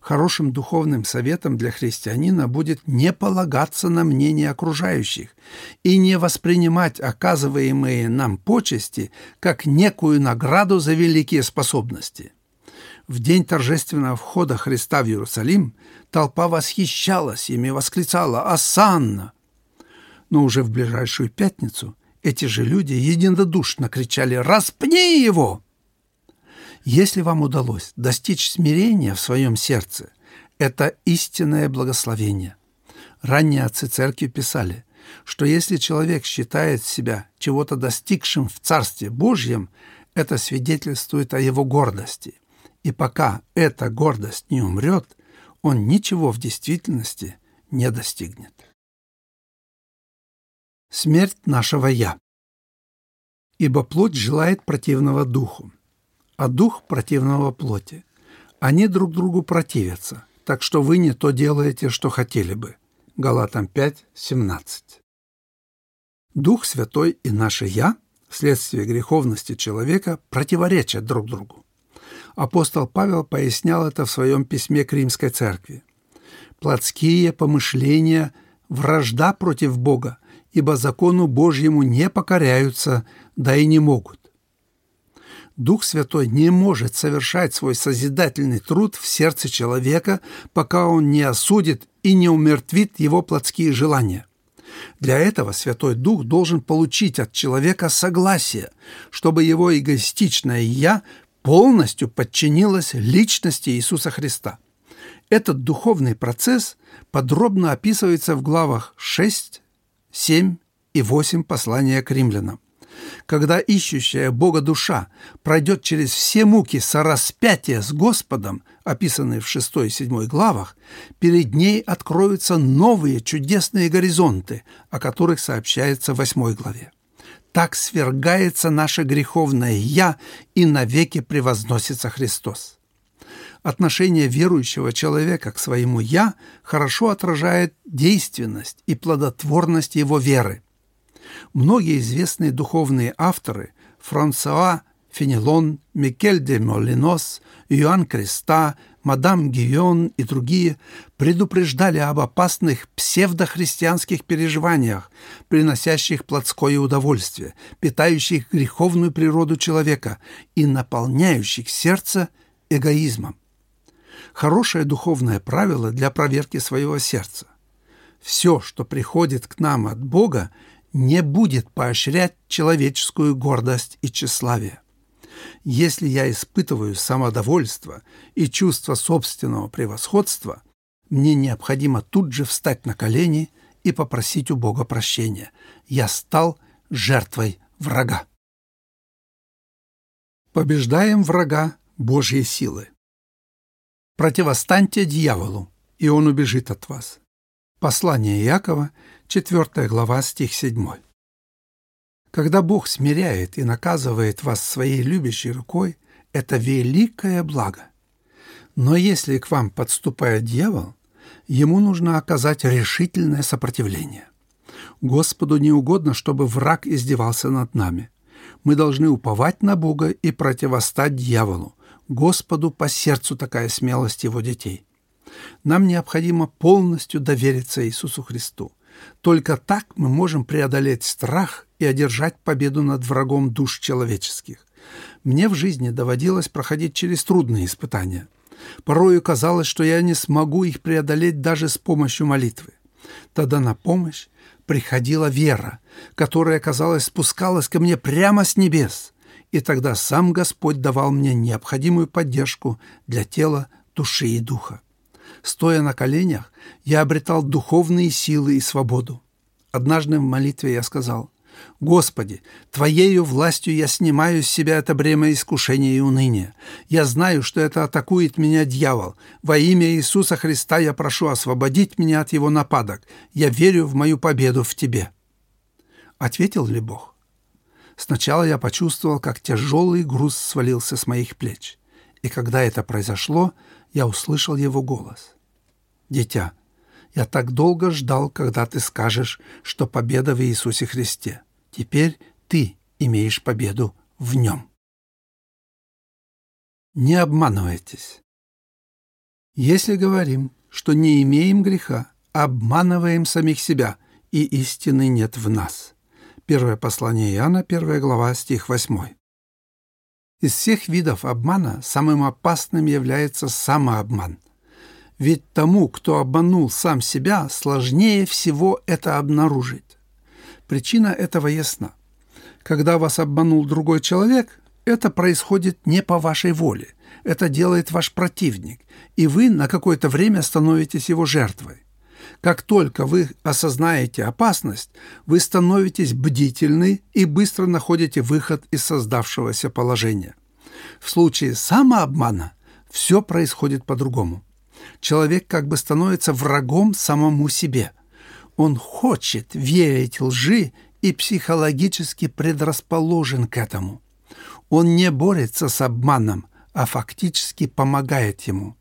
хорошим духовным советом для христианина будет не полагаться на мнение окружающих и не воспринимать оказываемые нам почести как некую награду за великие способности. В день торжественного входа Христа в Иерусалим толпа восхищалась ими, восклицала «Асанна!». Но уже в ближайшую пятницу эти же люди единодушно кричали «Распни его!». Если вам удалось достичь смирения в своем сердце, это истинное благословение. Ранние отцы церкви писали, что если человек считает себя чего-то достигшим в Царстве Божьем, это свидетельствует о его гордости. И пока эта гордость не умрет, он ничего в действительности не достигнет. Смерть нашего «я». Ибо плоть желает противного духу, а дух противного плоти. Они друг другу противятся, так что вы не то делаете, что хотели бы. Галатам 5, 17. Дух Святой и наше «Я» вследствие греховности человека противоречат друг другу. Апостол Павел пояснял это в своем письме к римской церкви. «Плотские помышления – вражда против Бога, ибо закону Божьему не покоряются, да и не могут. Дух Святой не может совершать свой созидательный труд в сердце человека, пока он не осудит и не умертвит его плотские желания. Для этого Святой Дух должен получить от человека согласие, чтобы его эгоистичное «я» полностью подчинилось личности Иисуса Христа. Этот духовный процесс подробно описывается в главах 6, 7 и 8 послания к римлянам. Когда ищущая Бога душа пройдет через все муки сораспятия с Господом, описанные в 6 и 7 главах, перед ней откроются новые чудесные горизонты, о которых сообщается в 8 главе. Так свергается наше греховное «я» и навеки превозносится Христос. Отношение верующего человека к своему «я» хорошо отражает действенность и плодотворность его веры. Многие известные духовные авторы – Франсуа Фенелон, Микель де Молинос, Иоанн Креста, мадам Гион и другие предупреждали об опасных псевдохристианских переживаниях, приносящих плотское удовольствие, питающих греховную природу человека и наполняющих сердце эгоизмом. Хорошее духовное правило для проверки своего сердца. Все, что приходит к нам от Бога, не будет поощрять человеческую гордость и тщеславие. Если я испытываю самодовольство и чувство собственного превосходства, мне необходимо тут же встать на колени и попросить у Бога прощения. Я стал жертвой врага. Побеждаем врага Божьей силы. Противостаньте дьяволу, и он убежит от вас. Послание Иакова, 4 глава, стих 7. Когда Бог смиряет и наказывает вас своей любящей рукой, это великое благо. Но если к вам подступает дьявол, ему нужно оказать решительное сопротивление. Господу не угодно, чтобы враг издевался над нами. Мы должны уповать на Бога и противостать дьяволу. Господу по сердцу такая смелость его детей. Нам необходимо полностью довериться Иисусу Христу. Только так мы можем преодолеть страх и одержать победу над врагом душ человеческих. Мне в жизни доводилось проходить через трудные испытания. Порою казалось, что я не смогу их преодолеть даже с помощью молитвы. Тогда на помощь приходила вера, которая, казалось, спускалась ко мне прямо с небес. И тогда сам Господь давал мне необходимую поддержку для тела, души и духа. Стоя на коленях, я обретал духовные силы и свободу. Однажды в молитве я сказал, «Господи, Твоею властью я снимаю с себя это бремя искушения и уныния. Я знаю, что это атакует меня дьявол. Во имя Иисуса Христа я прошу освободить меня от его нападок. Я верю в мою победу в Тебе». Ответил ли Бог? Сначала я почувствовал, как тяжелый груз свалился с моих плеч. И когда это произошло, я услышал его голос. «Дитя, я так долго ждал, когда ты скажешь, что победа в Иисусе Христе. Теперь ты имеешь победу в Нем». Не обманывайтесь. Если говорим, что не имеем греха, обманываем самих себя, и истины нет в нас. Первое послание Иоанна, 1 глава, стих 8. Из всех видов обмана самым опасным является самообман. Ведь тому, кто обманул сам себя, сложнее всего это обнаружить. Причина этого ясна. Когда вас обманул другой человек, это происходит не по вашей воле. Это делает ваш противник, и вы на какое-то время становитесь его жертвой. Как только вы осознаете опасность, вы становитесь бдительны и быстро находите выход из создавшегося положения. В случае самообмана все происходит по-другому. Человек как бы становится врагом самому себе. Он хочет верить лжи и психологически предрасположен к этому. Он не борется с обманом, а фактически помогает ему.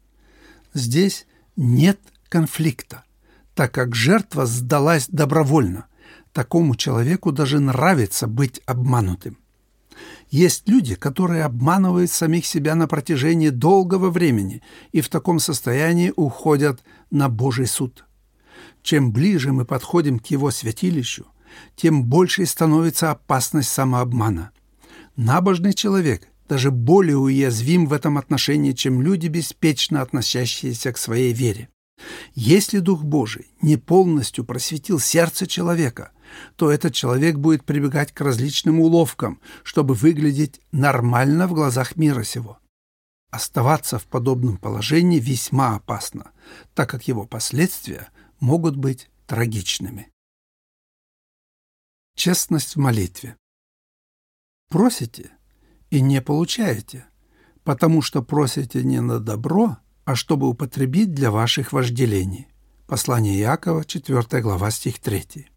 Здесь нет конфликта так как жертва сдалась добровольно. Такому человеку даже нравится быть обманутым. Есть люди, которые обманывают самих себя на протяжении долгого времени и в таком состоянии уходят на Божий суд. Чем ближе мы подходим к его святилищу, тем больше становится опасность самообмана. Набожный человек даже более уязвим в этом отношении, чем люди, беспечно относящиеся к своей вере. Если Дух Божий не полностью просветил сердце человека, то этот человек будет прибегать к различным уловкам, чтобы выглядеть нормально в глазах мира сего. Оставаться в подобном положении весьма опасно, так как его последствия могут быть трагичными. Честность в молитве. Просите и не получаете, потому что просите не на добро, а чтобы употребить для ваших вожделений. Послание Якова, 4 глава, стих 3.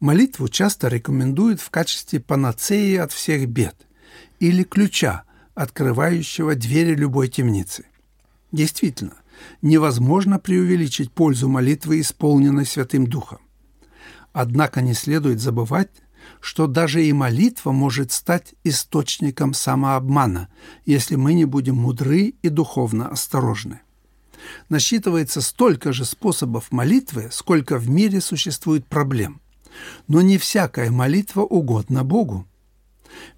Молитву часто рекомендуют в качестве панацеи от всех бед или ключа, открывающего двери любой темницы. Действительно, невозможно преувеличить пользу молитвы, исполненной Святым Духом. Однако не следует забывать, что даже и молитва может стать источником самообмана, если мы не будем мудры и духовно осторожны. Насчитывается столько же способов молитвы, сколько в мире существует проблем. Но не всякая молитва угодна Богу.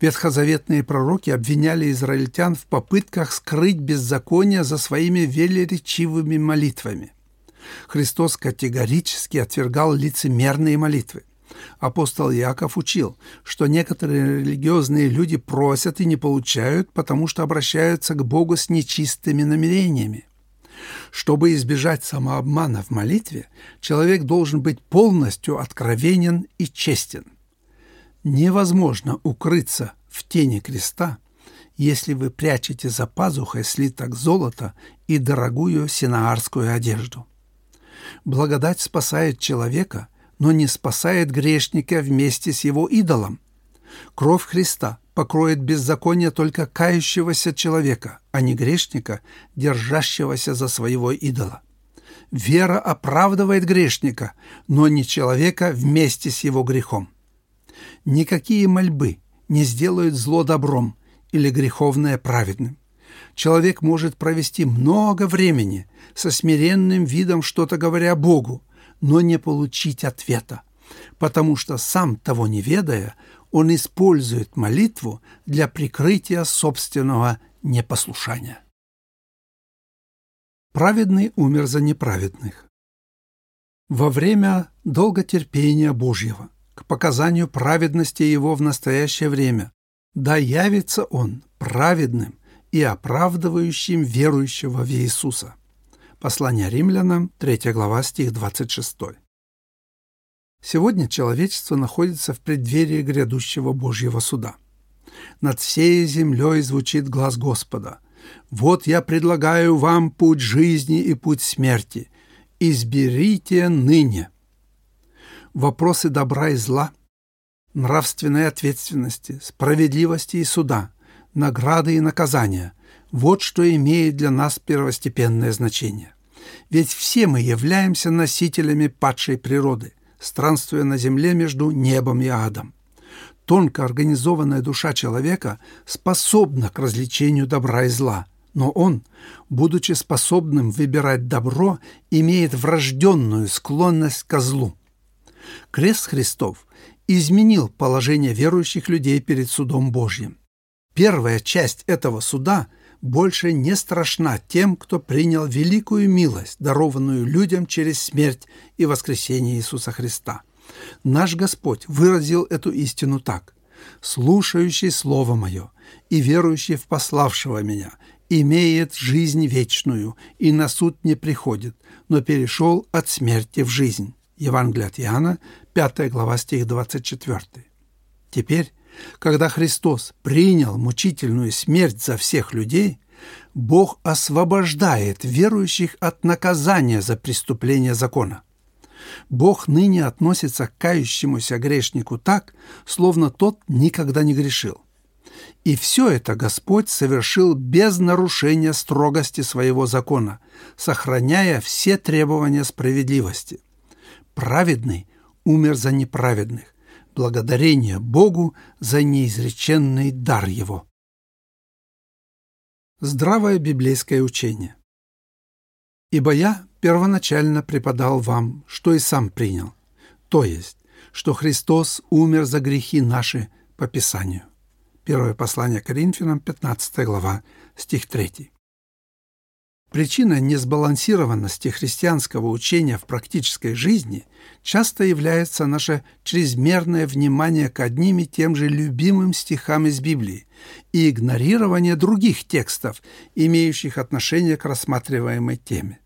Ветхозаветные пророки обвиняли израильтян в попытках скрыть беззаконие за своими велеречивыми молитвами. Христос категорически отвергал лицемерные молитвы. Апостол Яков учил, что некоторые религиозные люди просят и не получают, потому что обращаются к Богу с нечистыми намерениями. Чтобы избежать самообмана в молитве, человек должен быть полностью откровенен и честен – Невозможно укрыться в тени креста, если вы прячете за пазухой слиток золота и дорогую синаарскую одежду. Благодать спасает человека, но не спасает грешника вместе с его идолом. Кровь Христа покроет беззаконие только кающегося человека, а не грешника, держащегося за своего идола. Вера оправдывает грешника, но не человека вместе с его грехом. Никакие мольбы не сделают зло добром или греховное праведным. Человек может провести много времени со смиренным видом что-то говоря Богу, но не получить ответа, потому что сам того не ведая, он использует молитву для прикрытия собственного непослушания. Праведный умер за неправедных. Во время долготерпения Божьего – к показанию праведности его в настоящее время. Да явится он праведным и оправдывающим верующего в Иисуса. Послание римлянам, 3 глава, стих 26. Сегодня человечество находится в преддверии грядущего Божьего суда. Над всей землей звучит глаз Господа. «Вот я предлагаю вам путь жизни и путь смерти. Изберите ныне» вопросы добра и зла, нравственной ответственности, справедливости и суда, награды и наказания – вот что имеет для нас первостепенное значение. Ведь все мы являемся носителями падшей природы, странствуя на земле между небом и адом. Тонко организованная душа человека способна к развлечению добра и зла, но он, будучи способным выбирать добро, имеет врожденную склонность к злу. Крест Христов изменил положение верующих людей перед судом Божьим. Первая часть этого суда больше не страшна тем, кто принял великую милость, дарованную людям через смерть и воскресение Иисуса Христа. Наш Господь выразил эту истину так. «Слушающий Слово Мое и верующий в пославшего Меня имеет жизнь вечную и на суд не приходит, но перешел от смерти в жизнь». Евангелие от Иоанна, 5 глава, стих 24. Теперь, когда Христос принял мучительную смерть за всех людей, Бог освобождает верующих от наказания за преступление закона. Бог ныне относится к кающемуся грешнику так, словно тот никогда не грешил. И все это Господь совершил без нарушения строгости своего закона, сохраняя все требования справедливости праведный умер за неправедных, благодарение Богу за неизреченный дар его. Здравое библейское учение. «Ибо я первоначально преподал вам, что и сам принял, то есть, что Христос умер за грехи наши по Писанию». Первое послание Коринфянам, 15 глава, стих 3. Причина несбалансированности христианского учения в практической жизни часто является наше чрезмерное внимание к одним и тем же любимым стихам из Библии и игнорирование других текстов, имеющих отношение к рассматриваемой теме.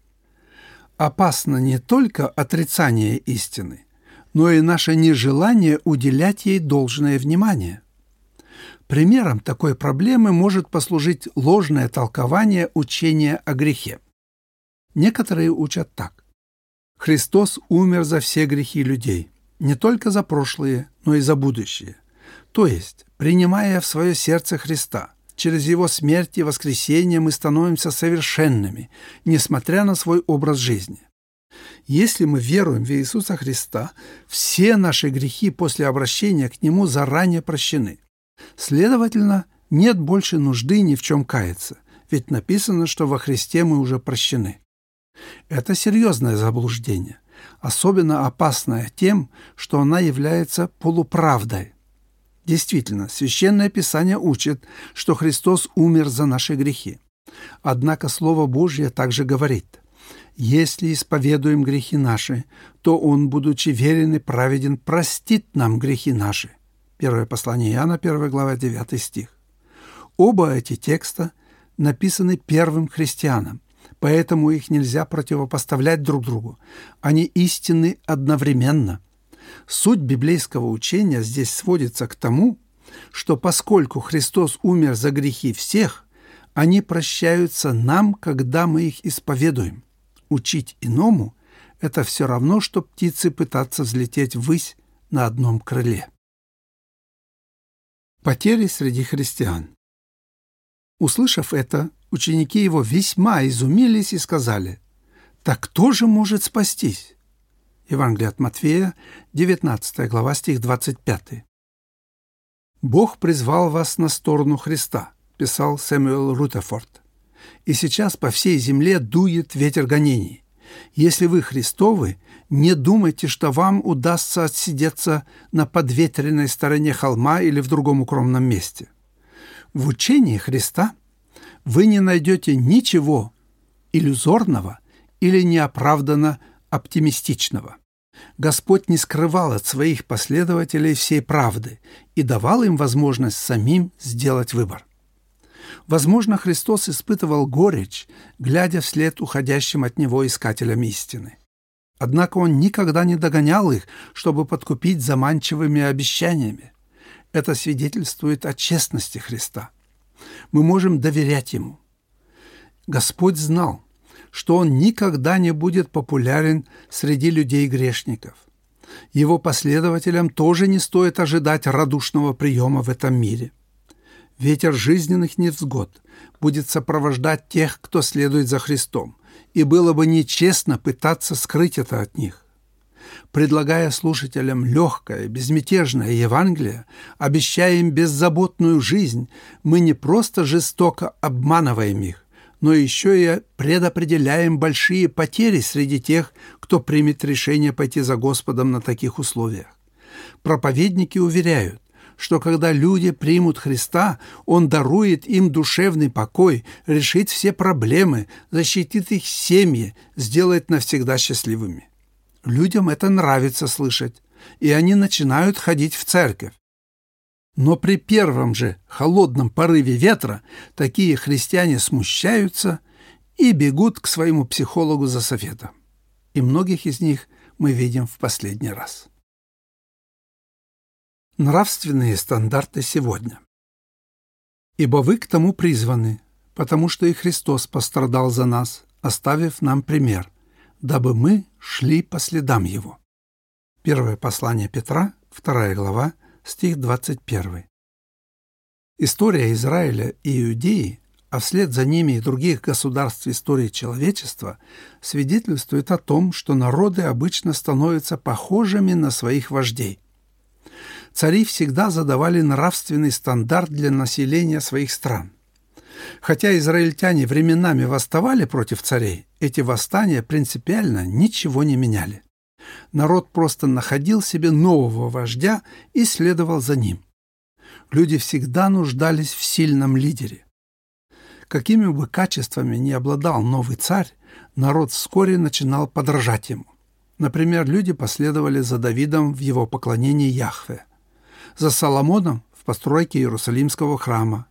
Опасно не только отрицание истины, но и наше нежелание уделять ей должное внимание. Примером такой проблемы может послужить ложное толкование учения о грехе. Некоторые учат так. Христос умер за все грехи людей, не только за прошлые, но и за будущее. То есть, принимая в свое сердце Христа, через Его смерть и воскресение мы становимся совершенными, несмотря на свой образ жизни. Если мы веруем в Иисуса Христа, все наши грехи после обращения к Нему заранее прощены. Следовательно, нет больше нужды ни в чем каяться, ведь написано, что во Христе мы уже прощены. Это серьезное заблуждение, особенно опасное тем, что она является полуправдой. Действительно, Священное Писание учит, что Христос умер за наши грехи. Однако Слово Божье также говорит, «Если исповедуем грехи наши, то Он, будучи верен и праведен, простит нам грехи наши» Первое послание Иоанна, 1 глава, 9 стих. Оба эти текста написаны первым христианам, поэтому их нельзя противопоставлять друг другу. Они истинны одновременно. Суть библейского учения здесь сводится к тому, что поскольку Христос умер за грехи всех, они прощаются нам, когда мы их исповедуем. Учить иному – это все равно, что птицы пытаться взлететь ввысь на одном крыле. Потери среди христиан. Услышав это, ученики его весьма изумились и сказали, «Так кто же может спастись?» Евангелие от Матфея, 19 глава, стих 25. «Бог призвал вас на сторону Христа», писал Сэмюэл Рутефорд. «И сейчас по всей земле дует ветер гонений. Если вы Христовы, не думайте, что вам удастся отсидеться на подветренной стороне холма или в другом укромном месте. В учении Христа вы не найдете ничего иллюзорного или неоправданно оптимистичного. Господь не скрывал от своих последователей всей правды и давал им возможность самим сделать выбор. Возможно, Христос испытывал горечь, глядя вслед уходящим от Него искателям истины. Однако он никогда не догонял их, чтобы подкупить заманчивыми обещаниями. Это свидетельствует о честности Христа. Мы можем доверять Ему. Господь знал, что Он никогда не будет популярен среди людей-грешников. Его последователям тоже не стоит ожидать радушного приема в этом мире. Ветер жизненных невзгод будет сопровождать тех, кто следует за Христом, и было бы нечестно пытаться скрыть это от них. Предлагая слушателям легкое, безмятежное Евангелие, обещая им беззаботную жизнь, мы не просто жестоко обманываем их, но еще и предопределяем большие потери среди тех, кто примет решение пойти за Господом на таких условиях. Проповедники уверяют, что когда люди примут Христа, Он дарует им душевный покой, решит все проблемы, защитит их семьи, сделает навсегда счастливыми. Людям это нравится слышать, и они начинают ходить в церковь. Но при первом же холодном порыве ветра такие христиане смущаются и бегут к своему психологу за советом. И многих из них мы видим в последний раз. Нравственные стандарты сегодня. «Ибо вы к тому призваны, потому что и Христос пострадал за нас, оставив нам пример, дабы мы шли по следам Его». Первое послание Петра, 2 глава, стих 21. История Израиля и Иудеи, а вслед за ними и других государств истории человечества, свидетельствует о том, что народы обычно становятся похожими на своих вождей – цари всегда задавали нравственный стандарт для населения своих стран. Хотя израильтяне временами восставали против царей, эти восстания принципиально ничего не меняли. Народ просто находил себе нового вождя и следовал за ним. Люди всегда нуждались в сильном лидере. Какими бы качествами ни обладал новый царь, народ вскоре начинал подражать ему. Например, люди последовали за Давидом в его поклонении Яхве, за Соломоном в постройке Иерусалимского храма,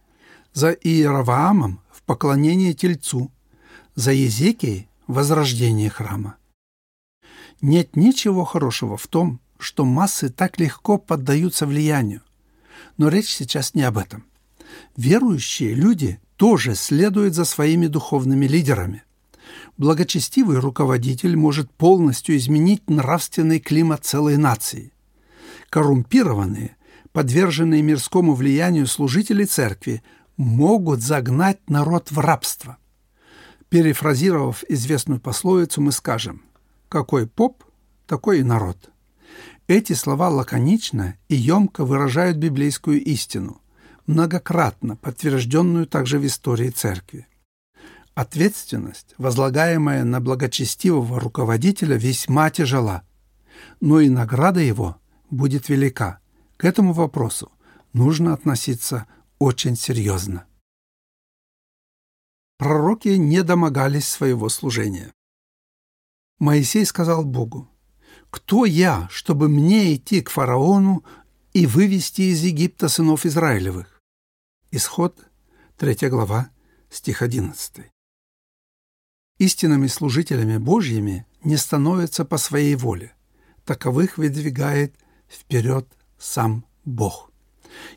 за Иераваамом в поклонении Тельцу, за Езекией в возрождении храма. Нет ничего хорошего в том, что массы так легко поддаются влиянию. Но речь сейчас не об этом. Верующие люди тоже следуют за своими духовными лидерами. Благочестивый руководитель может полностью изменить нравственный климат целой нации. Коррумпированные, подверженные мирскому влиянию служители церкви могут загнать народ в рабство. Перефразировав известную пословицу, мы скажем «какой поп, такой и народ». Эти слова лаконично и емко выражают библейскую истину, многократно подтвержденную также в истории церкви. Ответственность, возлагаемая на благочестивого руководителя, весьма тяжела, но и награда его будет велика. К этому вопросу нужно относиться очень серьезно. Пророки не домогались своего служения. Моисей сказал Богу, «Кто я, чтобы мне идти к фараону и вывести из Египта сынов Израилевых?» Исход, 3 глава, стих 11. Истинными служителями Божьими не становятся по своей воле. Таковых выдвигает вперед сам Бог.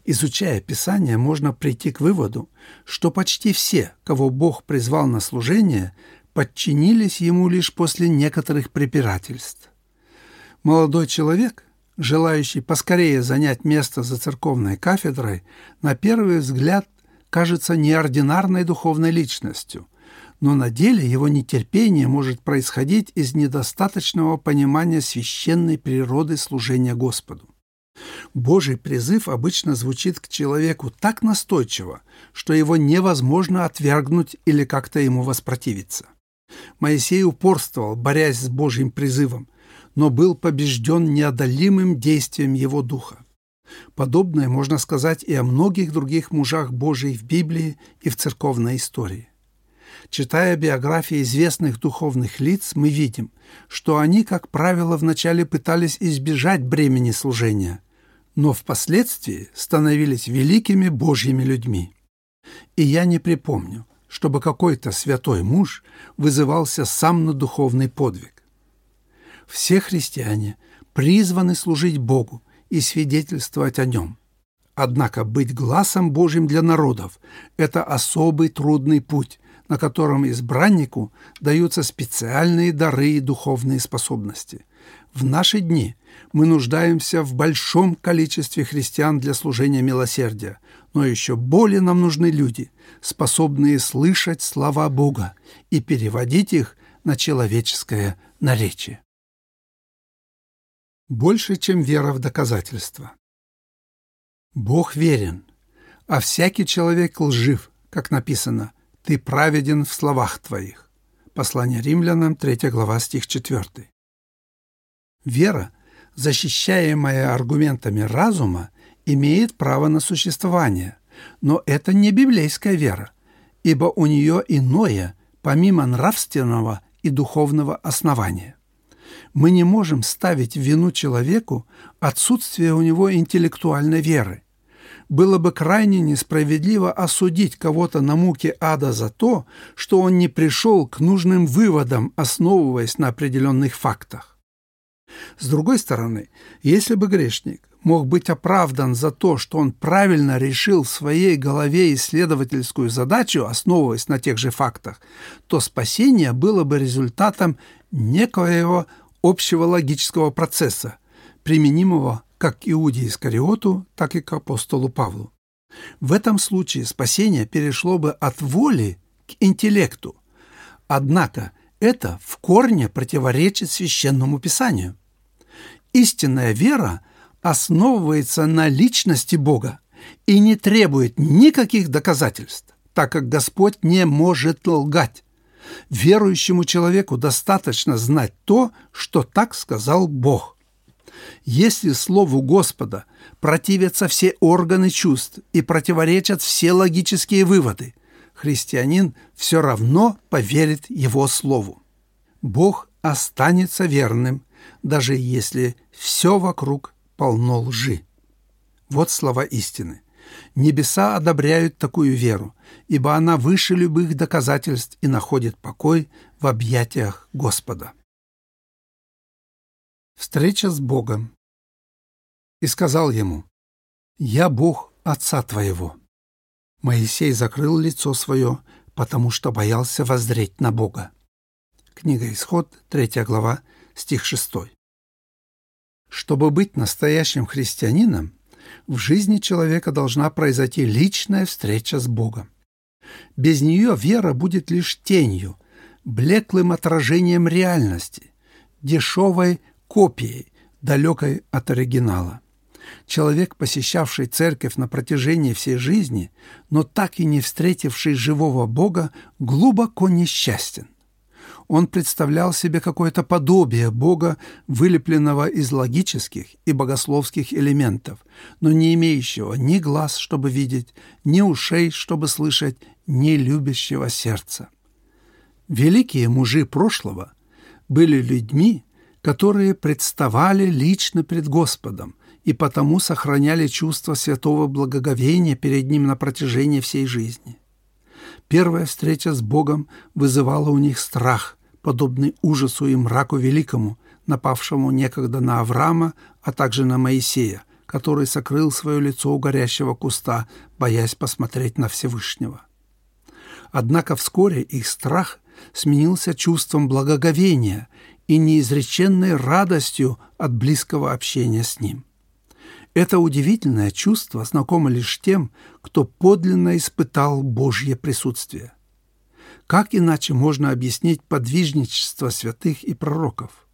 Изучая Писание, можно прийти к выводу, что почти все, кого Бог призвал на служение, подчинились Ему лишь после некоторых препирательств. Молодой человек, желающий поскорее занять место за церковной кафедрой, на первый взгляд кажется неординарной духовной личностью, но на деле его нетерпение может происходить из недостаточного понимания священной природы служения Господу. Божий призыв обычно звучит к человеку так настойчиво, что его невозможно отвергнуть или как-то ему воспротивиться. Моисей упорствовал, борясь с Божьим призывом, но был побежден неодолимым действием его духа. Подобное можно сказать и о многих других мужах Божьей в Библии и в церковной истории. Читая биографии известных духовных лиц, мы видим, что они, как правило, вначале пытались избежать бремени служения, но впоследствии становились великими Божьими людьми. И я не припомню, чтобы какой-то святой муж вызывался сам на духовный подвиг. Все христиане призваны служить Богу и свидетельствовать о Нем. Однако быть глазом Божьим для народов – это особый трудный путь, на котором избраннику даются специальные дары и духовные способности. В наши дни мы нуждаемся в большом количестве христиан для служения милосердия, но еще более нам нужны люди, способные слышать слова Бога и переводить их на человеческое наречие. Больше, чем вера в доказательства. Бог верен, а всякий человек лжив, как написано – ты праведен в словах твоих. Послание римлянам, 3 глава, стих 4. Вера, защищаемая аргументами разума, имеет право на существование, но это не библейская вера, ибо у нее иное, помимо нравственного и духовного основания. Мы не можем ставить вину человеку отсутствие у него интеллектуальной веры, было бы крайне несправедливо осудить кого-то на муки ада за то, что он не пришел к нужным выводам, основываясь на определенных фактах. С другой стороны, если бы грешник мог быть оправдан за то, что он правильно решил в своей голове исследовательскую задачу, основываясь на тех же фактах, то спасение было бы результатом некоего общего логического процесса, применимого как Иуде Искариоту, так и к апостолу Павлу. В этом случае спасение перешло бы от воли к интеллекту. Однако это в корне противоречит священному писанию. Истинная вера основывается на личности Бога и не требует никаких доказательств, так как Господь не может лгать. Верующему человеку достаточно знать то, что так сказал Бог. Если Слову Господа противятся все органы чувств и противоречат все логические выводы, христианин все равно поверит его слову. Бог останется верным, даже если все вокруг полно лжи. Вот слова истины. Небеса одобряют такую веру, ибо она выше любых доказательств и находит покой в объятиях Господа. Встреча с Богом. И сказал ему, «Я Бог отца твоего». Моисей закрыл лицо свое, потому что боялся воззреть на Бога. Книга Исход, 3 глава, стих 6. Чтобы быть настоящим христианином, в жизни человека должна произойти личная встреча с Богом. Без нее вера будет лишь тенью, блеклым отражением реальности, дешевой копией, далекой от оригинала. Человек, посещавший церковь на протяжении всей жизни, но так и не встретивший живого Бога, глубоко несчастен. Он представлял себе какое-то подобие Бога, вылепленного из логических и богословских элементов, но не имеющего ни глаз, чтобы видеть, ни ушей, чтобы слышать, ни любящего сердца. Великие мужи прошлого были людьми, которые представали лично пред Господом и потому сохраняли чувство святого благоговения перед Ним на протяжении всей жизни. Первая встреча с Богом вызывала у них страх, подобный ужасу и мраку великому, напавшему некогда на Авраама, а также на Моисея, который сокрыл свое лицо у горящего куста, боясь посмотреть на Всевышнего. Однако вскоре их страх сменился чувством благоговения и неизреченной радостью от близкого общения с Ним. Это удивительное чувство знакомо лишь тем, кто подлинно испытал Божье присутствие. Как иначе можно объяснить подвижничество святых и пророков?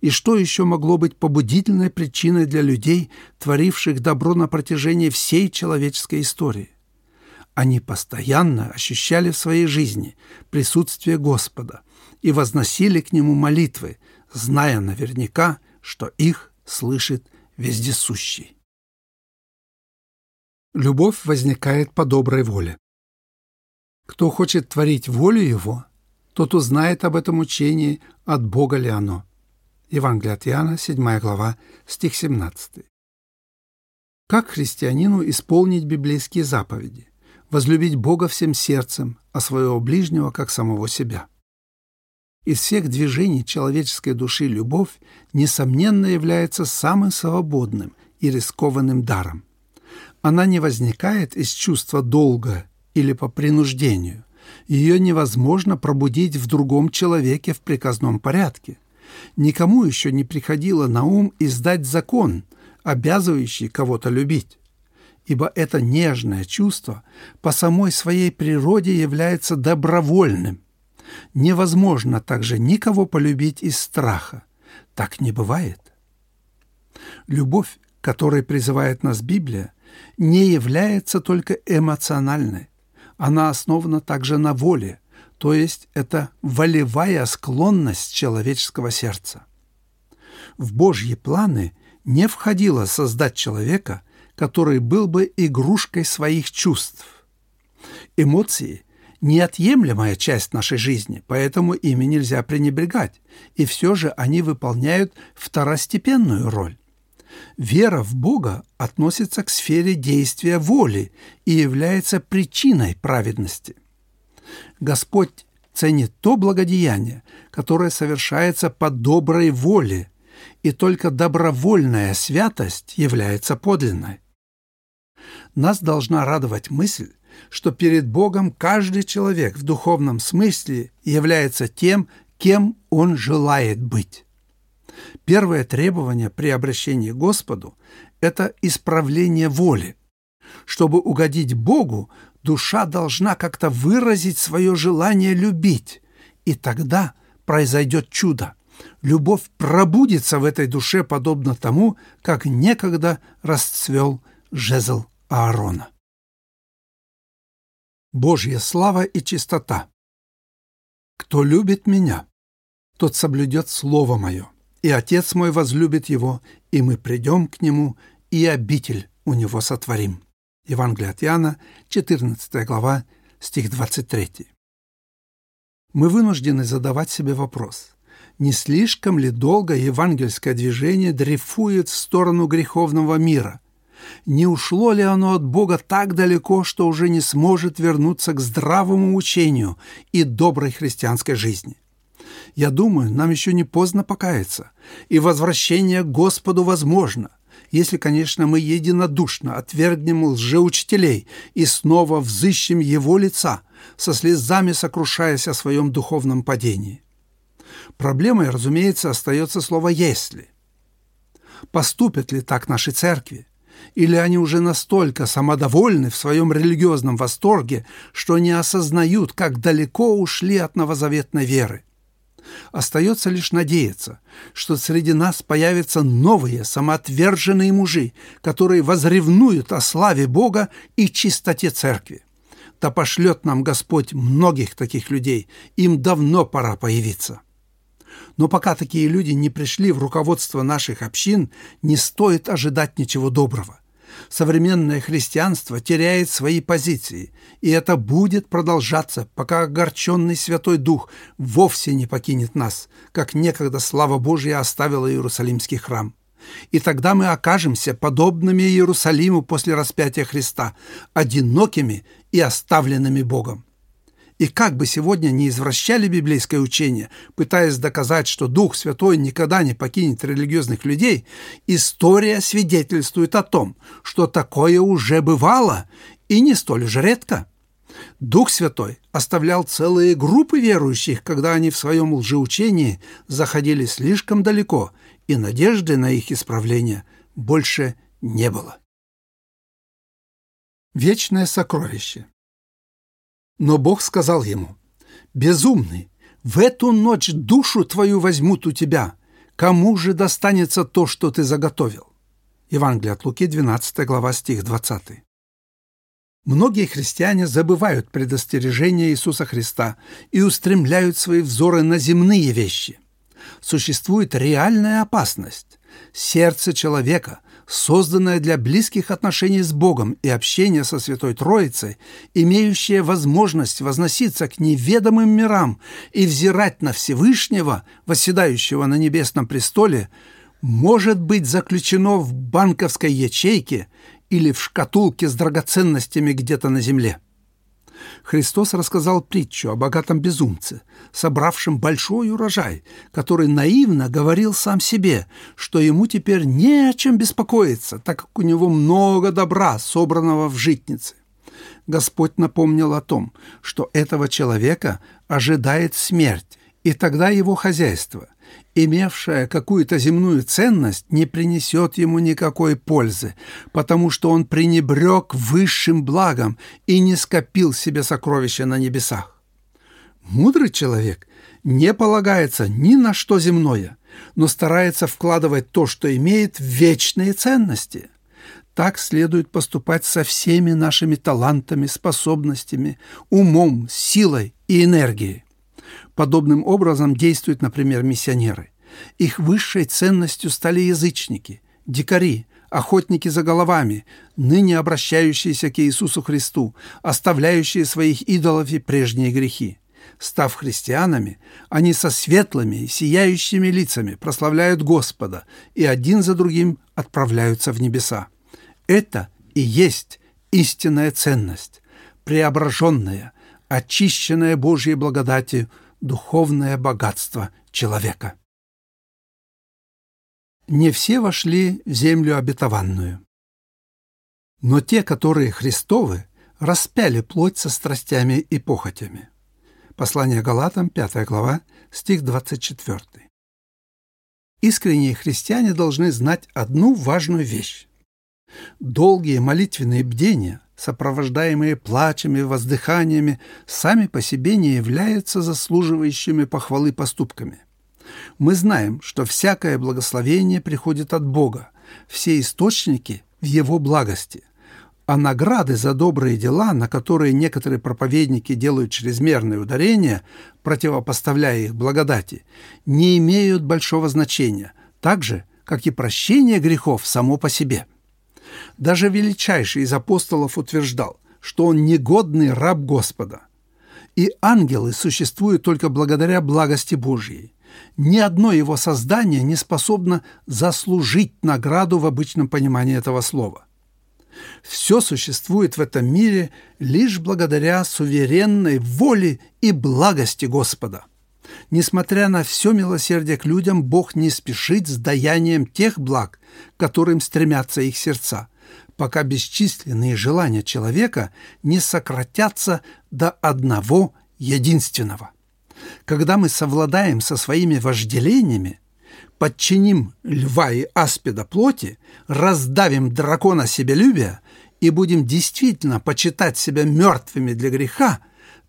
И что еще могло быть побудительной причиной для людей, творивших добро на протяжении всей человеческой истории? Они постоянно ощущали в своей жизни присутствие Господа и возносили к Нему молитвы, зная наверняка, что их слышит вездесущий. Любовь возникает по доброй воле. Кто хочет творить волю Его, тот узнает об этом учении, от Бога ли оно. Евангелие от Иоанна, 7 глава, стих 17. Как христианину исполнить библейские заповеди? Возлюбить Бога всем сердцем, а своего ближнего как самого себя. Из всех движений человеческой души любовь, несомненно, является самым свободным и рискованным даром. Она не возникает из чувства долга или по принуждению. Ее невозможно пробудить в другом человеке в приказном порядке. Никому еще не приходило на ум издать закон, обязывающий кого-то любить. Ибо это нежное чувство по самой своей природе является добровольным, невозможно также никого полюбить из страха. Так не бывает. Любовь, которой призывает нас Библия, не является только эмоциональной. Она основана также на воле, то есть это волевая склонность человеческого сердца. В Божьи планы не входило создать человека, который был бы игрушкой своих чувств. Эмоции неотъемлемая часть нашей жизни, поэтому ими нельзя пренебрегать, и все же они выполняют второстепенную роль. Вера в Бога относится к сфере действия воли и является причиной праведности. Господь ценит то благодеяние, которое совершается по доброй воле, и только добровольная святость является подлинной. Нас должна радовать мысль, что перед Богом каждый человек в духовном смысле является тем, кем он желает быть. Первое требование при обращении к Господу – это исправление воли. Чтобы угодить Богу, душа должна как-то выразить свое желание любить, и тогда произойдет чудо. Любовь пробудится в этой душе подобно тому, как некогда расцвел жезл Аарона. Божья слава и чистота. Кто любит меня, тот соблюдет Слово Мое, и Отец мой возлюбит его, и мы придем к нему, и обитель у него сотворим. Евангелие от Иоанна, 14 глава, стих 23. Мы вынуждены задавать себе вопрос, не слишком ли долго евангельское движение дрейфует в сторону греховного мира? Не ушло ли оно от Бога так далеко, что уже не сможет вернуться к здравому учению и доброй христианской жизни? Я думаю, нам еще не поздно покаяться, и возвращение к Господу возможно, если, конечно, мы единодушно отвергнем лжеучителей и снова взыщем Его лица, со слезами сокрушаясь о своем духовном падении. Проблемой, разумеется, остается слово «если». Поступят ли так наши церкви? Или они уже настолько самодовольны в своем религиозном восторге, что не осознают, как далеко ушли от новозаветной веры? Остается лишь надеяться, что среди нас появятся новые самоотверженные мужи, которые возревнуют о славе Бога и чистоте церкви. Да пошлет нам Господь многих таких людей, им давно пора появиться. Но пока такие люди не пришли в руководство наших общин, не стоит ожидать ничего доброго. Современное христианство теряет свои позиции, и это будет продолжаться, пока огорченный Святой Дух вовсе не покинет нас, как некогда слава Божья оставила Иерусалимский храм. И тогда мы окажемся подобными Иерусалиму после распятия Христа, одинокими и оставленными Богом. И как бы сегодня не извращали библейское учение, пытаясь доказать, что Дух Святой никогда не покинет религиозных людей, история свидетельствует о том, что такое уже бывало и не столь же редко. Дух Святой оставлял целые группы верующих, когда они в своем лжеучении заходили слишком далеко, и надежды на их исправление больше не было. Вечное сокровище но Бог сказал ему, «Безумный, в эту ночь душу твою возьмут у тебя. Кому же достанется то, что ты заготовил?» Евангелие от Луки, 12 глава, стих 20. Многие христиане забывают предостережение Иисуса Христа и устремляют свои взоры на земные вещи. Существует реальная опасность. Сердце человека созданная для близких отношений с Богом и общения со Святой Троицей, имеющая возможность возноситься к неведомым мирам и взирать на Всевышнего, восседающего на небесном престоле, может быть заключено в банковской ячейке или в шкатулке с драгоценностями где-то на земле. Христос рассказал притчу о богатом безумце, собравшем большой урожай, который наивно говорил сам себе, что ему теперь не о чем беспокоиться, так как у него много добра, собранного в житнице. Господь напомнил о том, что этого человека ожидает смерть, и тогда его хозяйство, имевшая какую-то земную ценность, не принесет ему никакой пользы, потому что он пренебрег высшим благом и не скопил себе сокровища на небесах. Мудрый человек не полагается ни на что земное, но старается вкладывать то, что имеет, в вечные ценности. Так следует поступать со всеми нашими талантами, способностями, умом, силой и энергией. Подобным образом действуют, например, миссионеры. Их высшей ценностью стали язычники, дикари, охотники за головами, ныне обращающиеся к Иисусу Христу, оставляющие своих идолов и прежние грехи. Став христианами, они со светлыми и сияющими лицами прославляют Господа и один за другим отправляются в небеса. Это и есть истинная ценность, преображенная, очищенная Божьей благодатью – духовное богатство человека. Не все вошли в землю обетованную. Но те, которые Христовы, распяли плоть со страстями и похотями. Послание Галатам, 5 глава, стих 24. Искренние христиане должны знать одну важную вещь. Долгие молитвенные бдения сопровождаемые плачами воздыханиями, сами по себе не являются заслуживающими похвалы поступками. Мы знаем, что всякое благословение приходит от Бога, все источники в Его благости, а награды за добрые дела, на которые некоторые проповедники делают чрезмерное ударение, противопоставляя их благодати, не имеют большого значения, так же, как и прощение грехов само по себе – даже величайший из апостолов утверждал, что он негодный раб Господа. И ангелы существуют только благодаря благости Божьей. Ни одно его создание не способно заслужить награду в обычном понимании этого слова. Все существует в этом мире лишь благодаря суверенной воле и благости Господа. Несмотря на все милосердие к людям, Бог не спешит с даянием тех благ, которым стремятся их сердца, пока бесчисленные желания человека не сократятся до одного единственного. Когда мы совладаем со своими вожделениями, подчиним льва и аспида плоти, раздавим дракона себелюбия и будем действительно почитать себя мертвыми для греха,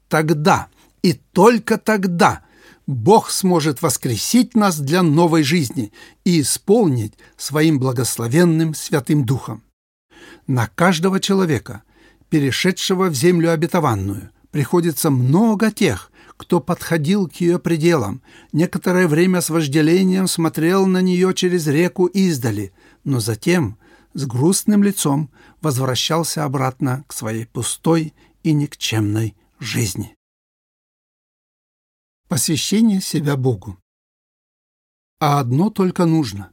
тогда и только тогда Бог сможет воскресить нас для новой жизни и исполнить своим благословенным Святым Духом. На каждого человека, перешедшего в землю обетованную, приходится много тех, кто подходил к ее пределам, некоторое время с вожделением смотрел на нее через реку издали, но затем с грустным лицом возвращался обратно к своей пустой и никчемной жизни. Посвящение себя Богу. А одно только нужно.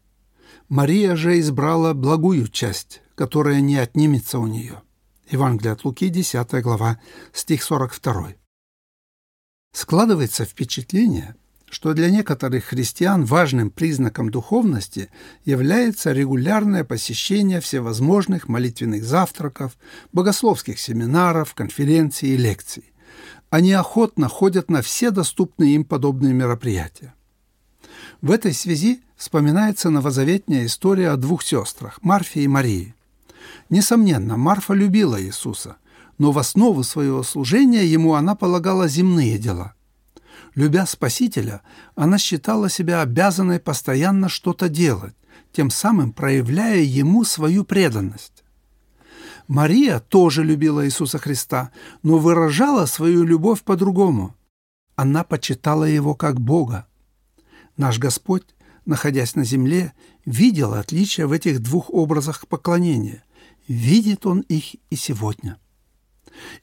Мария же избрала благую часть, которая не отнимется у нее. Евангелие от Луки, 10 глава, стих 42. Складывается впечатление, что для некоторых христиан важным признаком духовности является регулярное посещение всевозможных молитвенных завтраков, богословских семинаров, конференций и лекций. Они охотно ходят на все доступные им подобные мероприятия. В этой связи вспоминается новозаветная история о двух сестрах – Марфе и Марии. Несомненно, Марфа любила Иисуса, но в основу своего служения ему она полагала земные дела. Любя Спасителя, она считала себя обязанной постоянно что-то делать, тем самым проявляя ему свою преданность. Мария тоже любила Иисуса Христа, но выражала свою любовь по-другому. Она почитала его как Бога. Наш Господь, находясь на земле, видел отличия в этих двух образах поклонения. Видит Он их и сегодня.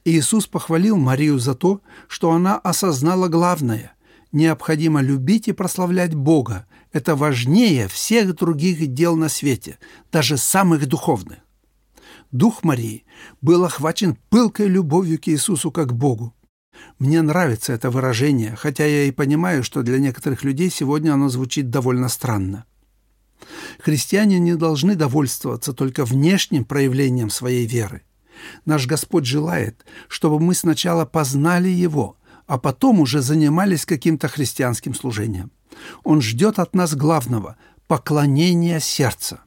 Иисус похвалил Марию за то, что она осознала главное – необходимо любить и прославлять Бога. Это важнее всех других дел на свете, даже самых духовных. Дух Марии был охвачен пылкой любовью к Иисусу как Богу. Мне нравится это выражение, хотя я и понимаю, что для некоторых людей сегодня оно звучит довольно странно. Христиане не должны довольствоваться только внешним проявлением своей веры. Наш Господь желает, чтобы мы сначала познали Его, а потом уже занимались каким-то христианским служением. Он ждет от нас главного – поклонения сердца.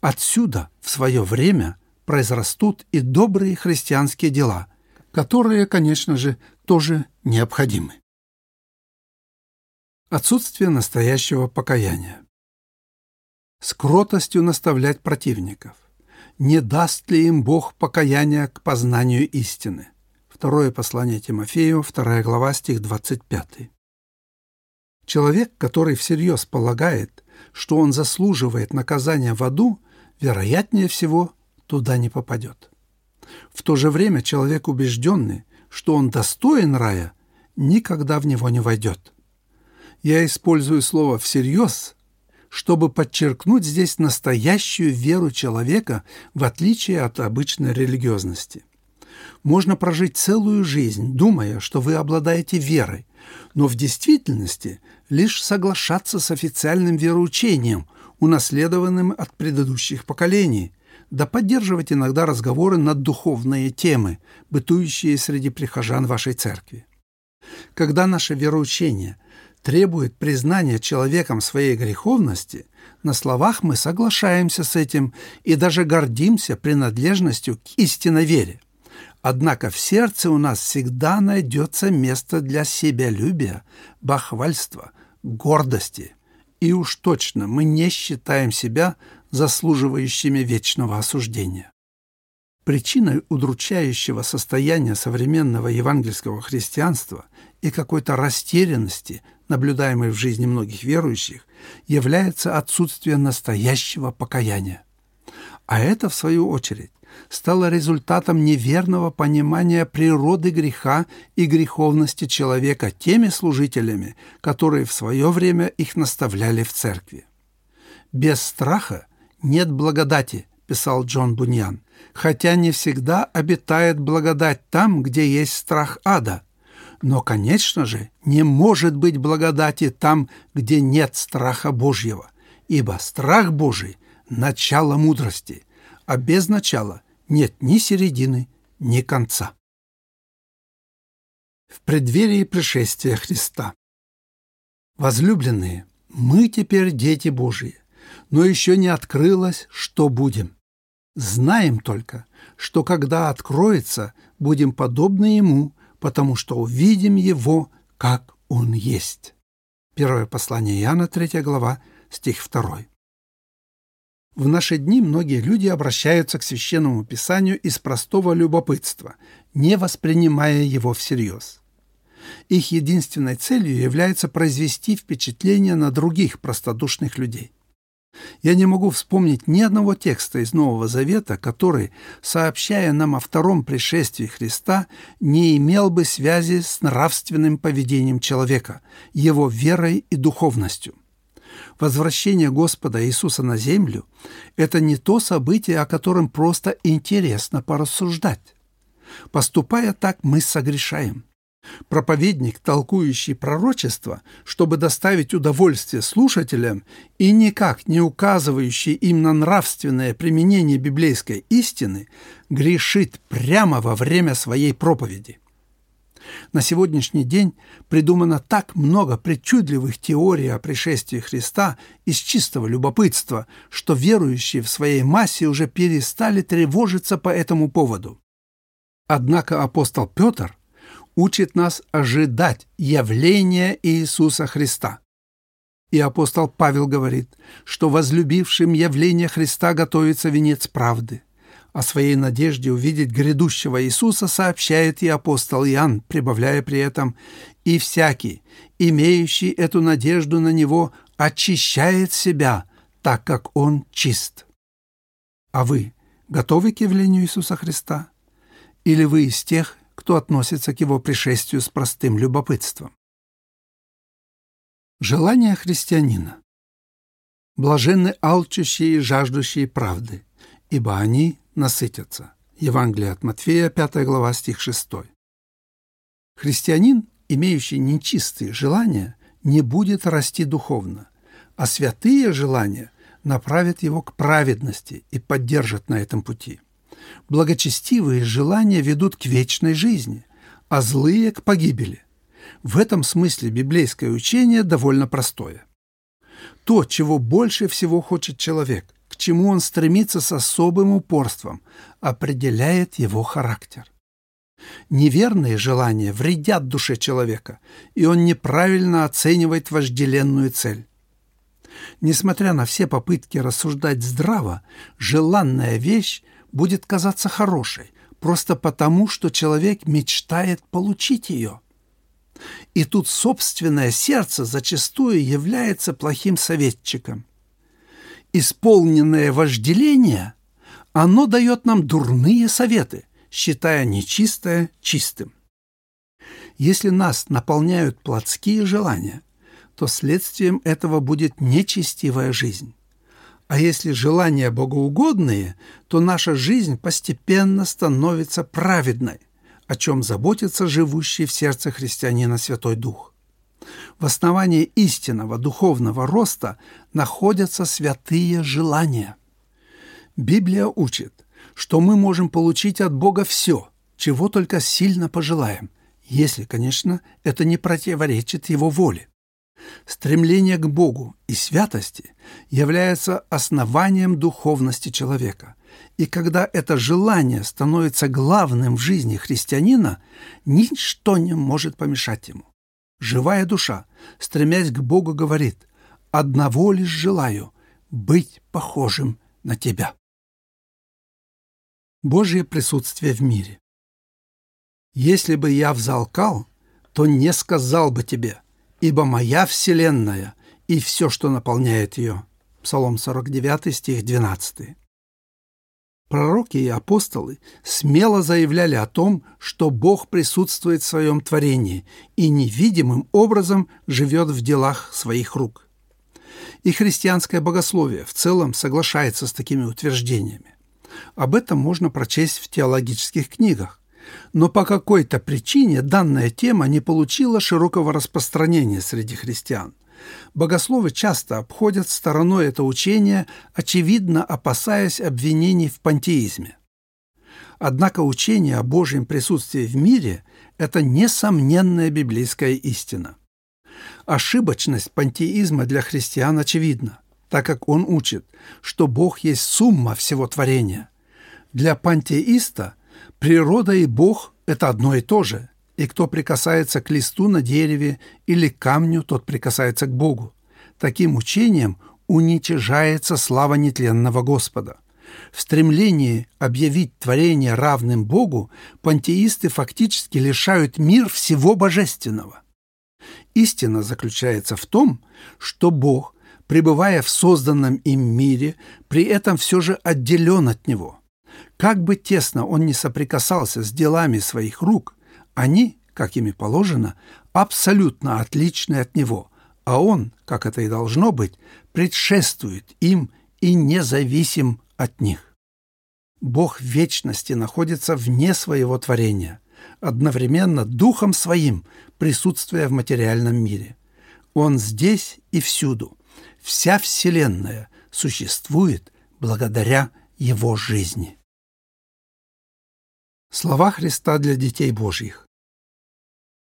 Отсюда в свое время произрастут и добрые христианские дела, которые, конечно же, тоже необходимы. Отсутствие настоящего покаяния. С кротостью наставлять противников – не даст ли им Бог покаяния к познанию истины. Второе послание Тимофею, вторая глава, стих 25. Человек, который всерьез полагает, что он заслуживает наказания в аду, вероятнее всего, туда не попадет. В то же время человек убежденный, что он достоин рая, никогда в него не войдет. Я использую слово «всерьез», чтобы подчеркнуть здесь настоящую веру человека в отличие от обычной религиозности. Можно прожить целую жизнь, думая, что вы обладаете верой, но в действительности лишь соглашаться с официальным вероучением, унаследованным от предыдущих поколений, да поддерживать иногда разговоры на духовные темы, бытующие среди прихожан вашей церкви. Когда наше вероучение – требует признания человеком своей греховности, на словах мы соглашаемся с этим и даже гордимся принадлежностью к истинной вере. Однако в сердце у нас всегда найдется место для себялюбия, бахвальства, гордости. И уж точно мы не считаем себя заслуживающими вечного осуждения. Причиной удручающего состояния современного евангельского христианства и какой-то растерянности наблюдаемой в жизни многих верующих, является отсутствие настоящего покаяния. А это, в свою очередь, стало результатом неверного понимания природы греха и греховности человека теми служителями, которые в свое время их наставляли в церкви. «Без страха нет благодати», – писал Джон Буньян, «хотя не всегда обитает благодать там, где есть страх ада. Но, конечно же, не может быть благодати там, где нет страха Божьего, ибо страх Божий – начало мудрости, а без начала нет ни середины, ни конца. В преддверии пришествия Христа. Возлюбленные, мы теперь дети Божьи, но еще не открылось, что будем. Знаем только, что когда откроется, будем подобны Ему, потому что увидим Его, как Он есть. Первое послание Иоанна, 3 глава, стих 2. В наши дни многие люди обращаются к священному писанию из простого любопытства, не воспринимая его всерьез. Их единственной целью является произвести впечатление на других простодушных людей. Я не могу вспомнить ни одного текста из Нового Завета, который, сообщая нам о втором пришествии Христа, не имел бы связи с нравственным поведением человека, его верой и духовностью. Возвращение Господа Иисуса на землю – это не то событие, о котором просто интересно порассуждать. Поступая так, мы согрешаем. Проповедник, толкующий пророчество, чтобы доставить удовольствие слушателям и никак не указывающий им на нравственное применение библейской истины, грешит прямо во время своей проповеди. На сегодняшний день придумано так много причудливых теорий о пришествии Христа из чистого любопытства, что верующие в своей массе уже перестали тревожиться по этому поводу. Однако апостол Петр учит нас ожидать явления Иисуса Христа. И апостол Павел говорит, что возлюбившим явление Христа готовится венец правды. О своей надежде увидеть грядущего Иисуса сообщает и апостол Иоанн, прибавляя при этом «И всякий, имеющий эту надежду на Него, очищает себя, так как Он чист». А вы готовы к явлению Иисуса Христа? Или вы из тех, кто относится к его пришествию с простым любопытством. Желание христианина. Блаженны алчущие и жаждущие правды, ибо они насытятся. Евангелие от Матфея, 5 глава, стих 6. Христианин, имеющий нечистые желания, не будет расти духовно, а святые желания направят его к праведности и поддержат на этом пути – Благочестивые желания ведут к вечной жизни, а злые – к погибели. В этом смысле библейское учение довольно простое. То, чего больше всего хочет человек, чему он стремится с особым упорством, определяет его характер. Неверные желания вредят душе человека, и он неправильно оценивает вожделенную цель. Несмотря на все попытки рассуждать здраво, желанная вещь будет казаться хорошей, просто потому, что человек мечтает получить ее. И тут собственное сердце зачастую является плохим советчиком. Исполненное вожделение, оно дает нам дурные советы, считая нечистое чистым. Если нас наполняют плотские желания, то следствием этого будет нечестивая жизнь. А если желания богоугодные, то наша жизнь постепенно становится праведной, о чем заботится живущий в сердце христианина Святой Дух. В основании истинного духовного роста находятся святые желания. Библия учит, что мы можем получить от Бога все, чего только сильно пожелаем, если, конечно, это не противоречит Его воле. Стремление к Богу и святости является основанием духовности человека. И когда это желание становится главным в жизни христианина, ничто не может помешать ему. Живая душа, стремясь к Богу, говорит «Одного лишь желаю – быть похожим на Тебя». Божье присутствие в мире. «Если бы я взалкал, то не сказал бы тебе – ибо моя вселенная и все, что наполняет ее». Псалом 49, стих 12. Пророки и апостолы смело заявляли о том, что Бог присутствует в своем творении и невидимым образом живет в делах своих рук. И христианское богословие в целом соглашается с такими утверждениями. Об этом можно прочесть в теологических книгах. Но по какой-то причине данная тема не получила широкого распространения среди христиан. Богословы часто обходят стороной это учение, очевидно опасаясь обвинений в пантеизме. Однако учение о Божьем присутствии в мире – это несомненная библейская истина. Ошибочность пантеизма для христиан очевидна, так как он учит, что Бог есть сумма всего творения. Для пантеиста природа и Бог – это одно и то же – и кто прикасается к листу на дереве или к камню, тот прикасается к Богу. Таким учением уничижается слава нетленного Господа. В стремлении объявить творение равным Богу пантеисты фактически лишают мир всего божественного. Истина заключается в том, что Бог, пребывая в созданном им мире, при этом все же отделен от него. Как бы тесно он ни соприкасался с делами своих рук, они, как ими положено, абсолютно отличны от него, а он, как это и должно быть, предшествует им и независим от них. Бог вечности находится вне своего творения, одновременно Духом Своим, присутствуя в материальном мире. Он здесь и всюду. Вся Вселенная существует благодаря Его жизни. Слова Христа для детей Божьих.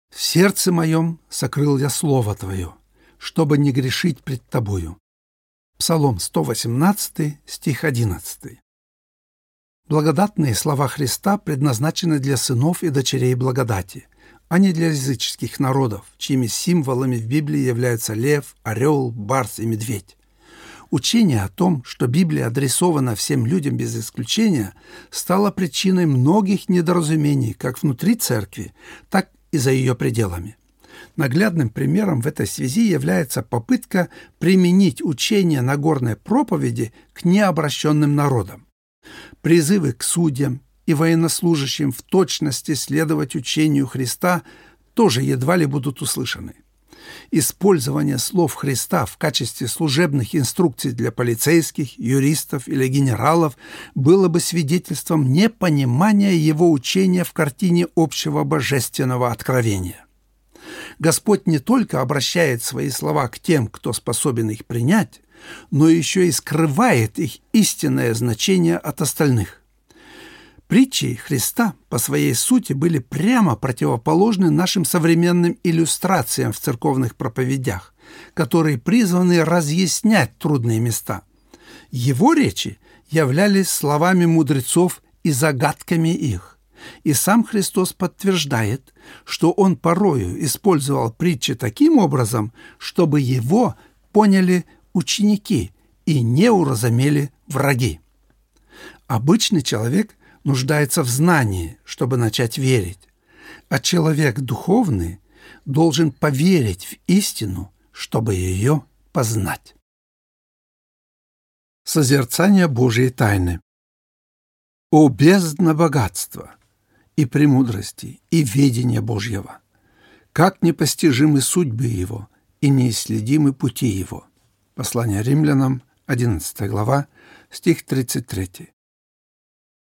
В сердце моем сокрыл я Слово Твое, чтобы не грешить пред Тобою. Псалом 118, стих 11. Благодатные слова Христа предназначены для сынов и дочерей благодати, а не для языческих народов, чьими символами в Библии являются лев, орел, барс и медведь. Учение о том, что Библия адресована всем людям без исключения, стало причиной многих недоразумений как внутри церкви, так и за ее пределами. Наглядным примером в этой связи является попытка применить учение Нагорной проповеди к необращенным народам. Призывы к судьям и военнослужащим в точности следовать учению Христа тоже едва ли будут услышаны. Использование слов Христа в качестве служебных инструкций для полицейских, юристов или генералов было бы свидетельством непонимания его учения в картине общего божественного откровения. Господь не только обращает свои слова к тем, кто способен их принять, но еще и скрывает их истинное значение от остальных. Притчи Христа по своей сути были прямо противоположны нашим современным иллюстрациям в церковных проповедях, которые призваны разъяснять трудные места. Его речи являлись словами мудрецов и загадками их. И сам Христос подтверждает, что он порою использовал притчи таким образом, чтобы его поняли ученики и не уразумели враги. Обычный человек – нуждается в знании, чтобы начать верить, а человек духовный должен поверить в истину, чтобы ее познать. Созерцание Божьей тайны. О бездна богатства и премудрости и ведения Божьего! Как непостижимы судьбы Его и неисследимы пути Его! Послание римлянам, 11 глава, стих 33.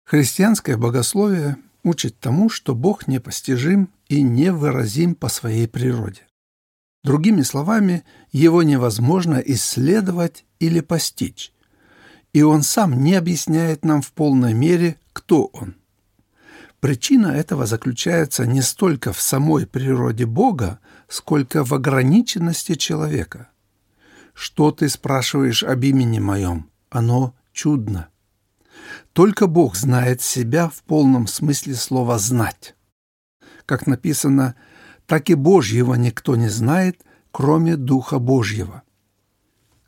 Христианское богословие учит тому, что Бог непостижим и невыразим по своей природе. Другими словами, его невозможно исследовать или постичь, и он сам не объясняет нам в полной мере, кто он. Причина этого заключается не столько в самой природе Бога, сколько в ограниченности человека. «Что ты спрашиваешь об имени моем? Оно чудно. Только Бог знает себя в полном смысле слова «знать». Как написано, так и Божьего никто не знает, кроме Духа Божьего.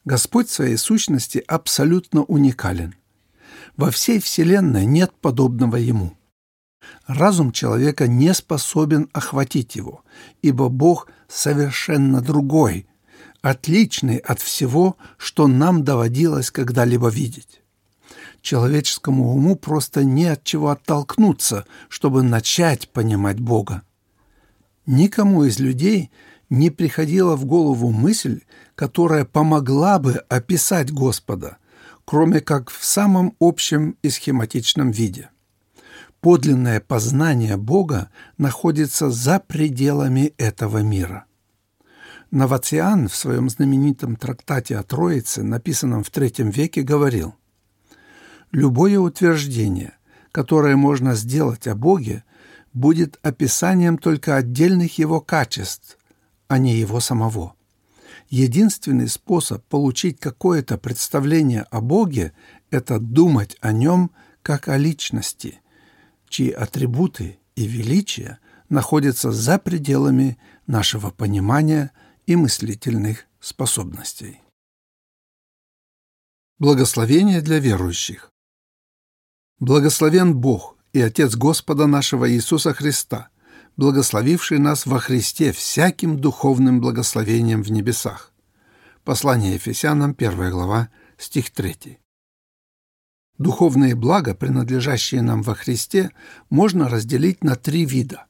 Господь своей сущности абсолютно уникален. Во всей Вселенной нет подобного Ему. Разум человека не способен охватить его, ибо Бог совершенно другой, отличный от всего, что нам доводилось когда-либо видеть. Человеческому уму просто не от чего оттолкнуться, чтобы начать понимать Бога. Никому из людей не приходила в голову мысль, которая помогла бы описать Господа, кроме как в самом общем и схематичном виде. Подлинное познание Бога находится за пределами этого мира. Новациан в своем знаменитом трактате о Троице, написанном в III веке, говорил «Любое утверждение, которое можно сделать о Боге, будет описанием только отдельных его качеств, а не его самого. Единственный способ получить какое-то представление о Боге – это думать о нем как о личности, чьи атрибуты и величие находятся за пределами нашего понимания и мыслительных способностей. Благословение для верующих. Благословен Бог и Отец Господа нашего Иисуса Христа, благословивший нас во Христе всяким духовным благословением в небесах. Послание Ефесянам, 1 глава, стих 3. Духовные блага, принадлежащие нам во Христе, можно разделить на три вида.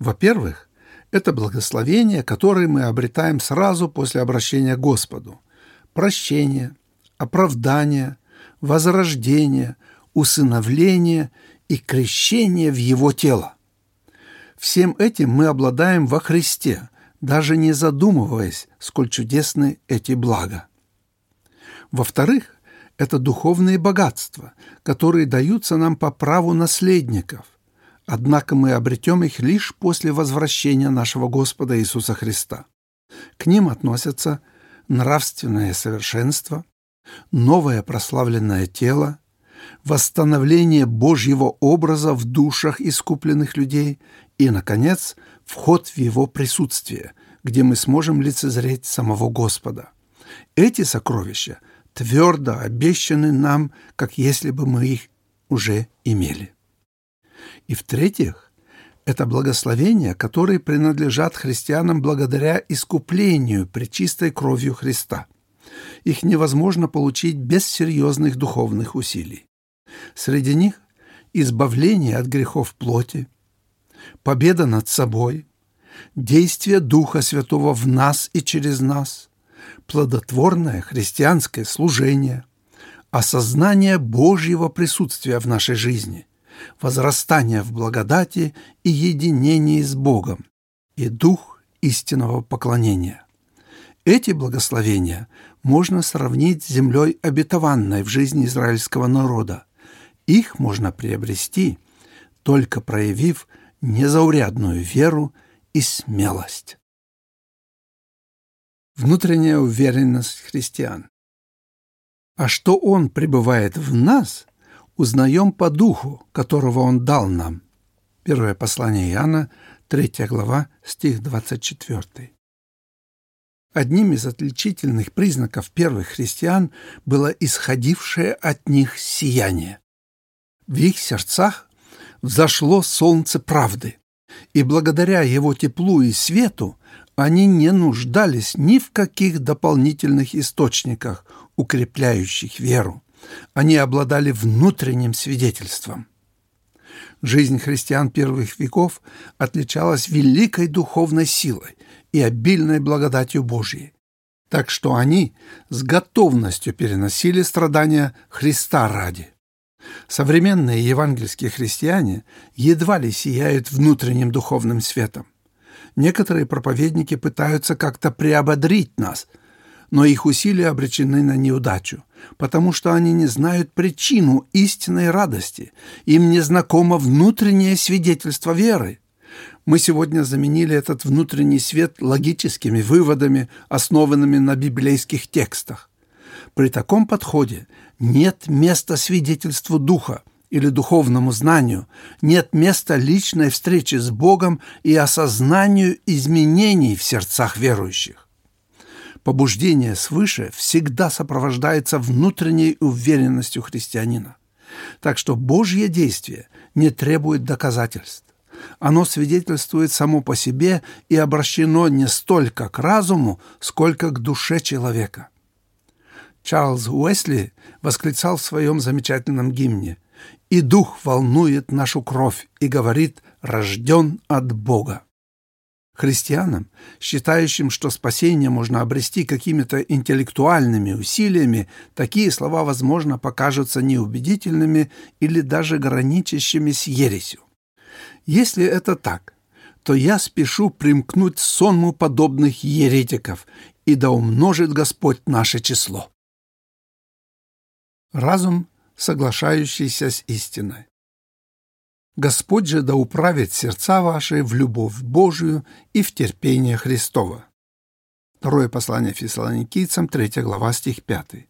Во-первых, это благословение, которое мы обретаем сразу после обращения к Господу. Прощение, оправдание, возрождение, усыновление и крещение в Его тело. Всем этим мы обладаем во Христе, даже не задумываясь, сколь чудесны эти блага. Во-вторых, это духовные богатства, которые даются нам по праву наследников. Однако мы обретем их лишь после возвращения нашего Господа Иисуса Христа. К ним относятся нравственное совершенство, новое прославленное тело, восстановление Божьего образа в душах искупленных людей и, наконец, вход в Его присутствие, где мы сможем лицезреть самого Господа. Эти сокровища твердо обещаны нам, как если бы мы их уже имели. И в-третьих, это благословения, которые принадлежат христианам благодаря искуплению причистой кровью Христа. Их невозможно получить без серьезных духовных усилий. Среди них избавление от грехов плоти, победа над собой, действие Духа Святого в нас и через нас, плодотворное христианское служение, осознание Божьего присутствия в нашей жизни, возрастание в благодати и единении с Богом и дух истинного поклонения. Эти благословения можно сравнить с землей обетованной в жизни израильского народа, их можно приобрести, только проявив незаурядную веру и смелость. Внутренняя уверенность христиан. А что Он пребывает в нас, узнаем по Духу, которого Он дал нам. Первое послание Иоанна, 3 глава, стих 24. Одним из отличительных признаков первых христиан было исходившее от них сияние в их сердцах взошло солнце правды, и благодаря его теплу и свету они не нуждались ни в каких дополнительных источниках, укрепляющих веру. Они обладали внутренним свидетельством. Жизнь христиан первых веков отличалась великой духовной силой и обильной благодатью Божьей, так что они с готовностью переносили страдания Христа ради. Современные евангельские христиане едва ли сияют внутренним духовным светом. Некоторые проповедники пытаются как-то приободрить нас, но их усилия обречены на неудачу, потому что они не знают причину истинной радости, им не знакомо внутреннее свидетельство веры. Мы сегодня заменили этот внутренний свет логическими выводами, основанными на библейских текстах. При таком подходе нет места свидетельству Духа или духовному знанию, нет места личной встречи с Богом и осознанию изменений в сердцах верующих. Побуждение свыше всегда сопровождается внутренней уверенностью христианина. Так что Божье действие не требует доказательств. Оно свидетельствует само по себе и обращено не столько к разуму, сколько к душе человека – Чарльз Уэсли восклицал в своем замечательном гимне «И дух волнует нашу кровь и говорит, рожден от Бога». Христианам, считающим, что спасение можно обрести какими-то интеллектуальными усилиями, такие слова, возможно, покажутся неубедительными или даже граничащими с ересью. Если это так, то я спешу примкнуть сонму подобных еретиков, и да умножит Господь наше число. Разум, соглашающийся с истиной. Господь же да управит сердца ваши в любовь Божию и в терпение Христова. Второе послание фессалоникийцам, 3 глава, стих 5.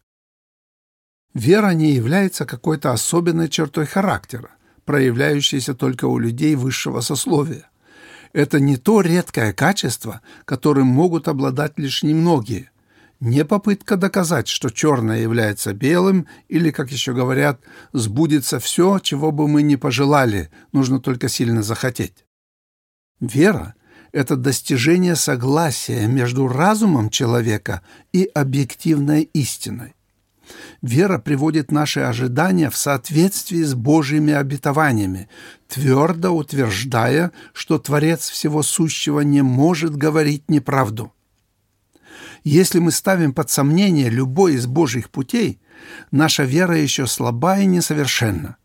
Вера не является какой-то особенной чертой характера, проявляющейся только у людей высшего сословия. Это не то редкое качество, которым могут обладать лишь немногие, не попытка доказать, что черное является белым, или, как еще говорят, сбудется все, чего бы мы ни пожелали, нужно только сильно захотеть. Вера — это достижение согласия между разумом человека и объективной истиной. Вера приводит наши ожидания в соответствии с Божьими обетованиями, твердо утверждая, что Творец всего сущего не может говорить неправду. Если мы ставим под сомнение любой из Божьих путей, наша вера еще слаба и несовершенна.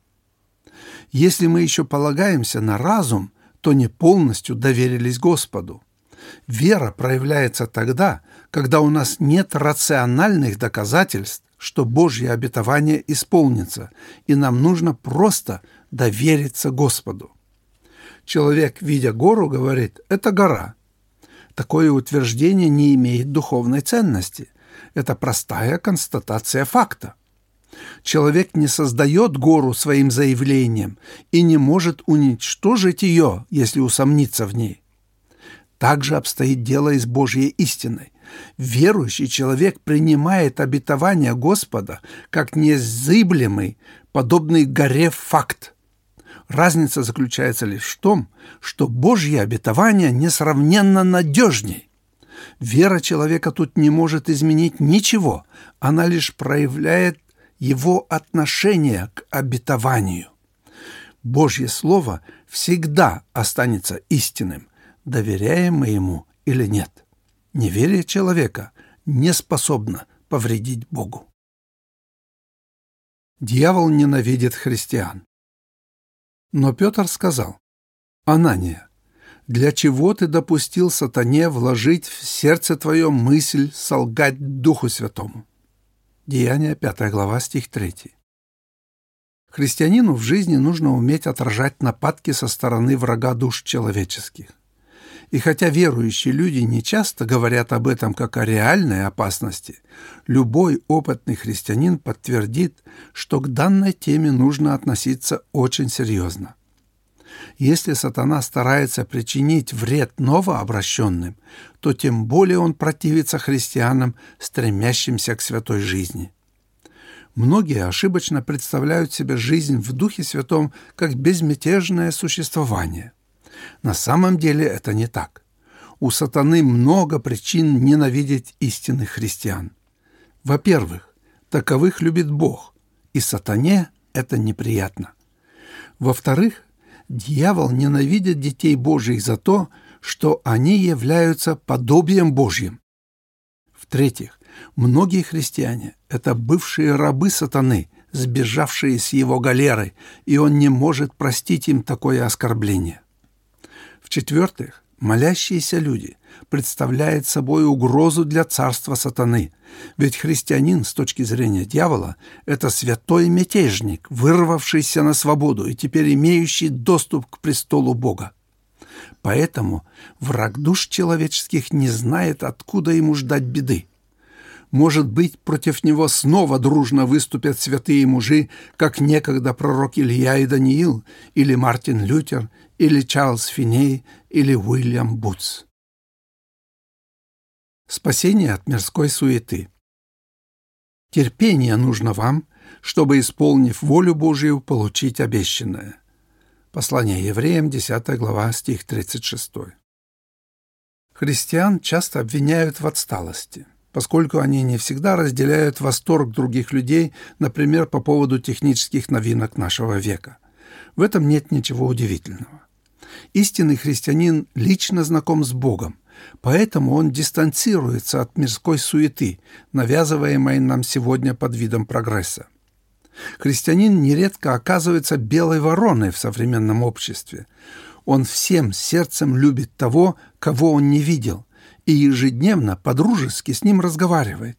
Если мы еще полагаемся на разум, то не полностью доверились Господу. Вера проявляется тогда, когда у нас нет рациональных доказательств, что Божье обетование исполнится, и нам нужно просто довериться Господу. Человек, видя гору, говорит «это гора», Такое утверждение не имеет духовной ценности. Это простая констатация факта. Человек не создает гору своим заявлением и не может уничтожить ее, если усомнится в ней. Так же обстоит дело и с Божьей истиной. Верующий человек принимает обетование Господа как незыблемый, подобный горе факт – Разница заключается лишь в том, что Божье обетование несравненно надежней. Вера человека тут не может изменить ничего, она лишь проявляет его отношение к обетованию. Божье Слово всегда останется истинным, доверяем мы ему или нет. Неверие человека не способно повредить Богу. Дьявол ненавидит христиан. Но Петр сказал, «Анания, для чего ты допустил сатане вложить в сердце твое мысль солгать Духу Святому?» Деяние 5 глава, стих 3. Христианину в жизни нужно уметь отражать нападки со стороны врага душ человеческих. И хотя верующие люди не часто говорят об этом как о реальной опасности, любой опытный христианин подтвердит, что к данной теме нужно относиться очень серьезно. Если сатана старается причинить вред новообращенным, то тем более он противится христианам, стремящимся к святой жизни. Многие ошибочно представляют себе жизнь в Духе Святом как безмятежное существование. На самом деле это не так. У сатаны много причин ненавидеть истинных христиан. Во-первых, таковых любит Бог, и сатане это неприятно. Во-вторых, дьявол ненавидит детей Божьих за то, что они являются подобием Божьим. В-третьих, многие христиане – это бывшие рабы сатаны, сбежавшие с его галеры, и он не может простить им такое оскорбление. В-четвертых, молящиеся люди представляют собой угрозу для царства сатаны, ведь христианин с точки зрения дьявола – это святой мятежник, вырвавшийся на свободу и теперь имеющий доступ к престолу Бога. Поэтому враг душ человеческих не знает, откуда ему ждать беды. Может быть, против него снова дружно выступят святые мужи, как некогда пророк Илья и Даниил, или Мартин Лютер, или Чарльз Финей, или Уильям Бутс. Спасение от мирской суеты. Терпение нужно вам, чтобы, исполнив волю Божию, получить обещанное. Послание евреям, 10 глава, стих 36. Христиан часто обвиняют в отсталости – поскольку они не всегда разделяют восторг других людей, например, по поводу технических новинок нашего века. В этом нет ничего удивительного. Истинный христианин лично знаком с Богом, поэтому он дистанцируется от мирской суеты, навязываемой нам сегодня под видом прогресса. Христианин нередко оказывается белой вороной в современном обществе. Он всем сердцем любит того, кого он не видел, и ежедневно подружески с ним разговаривает.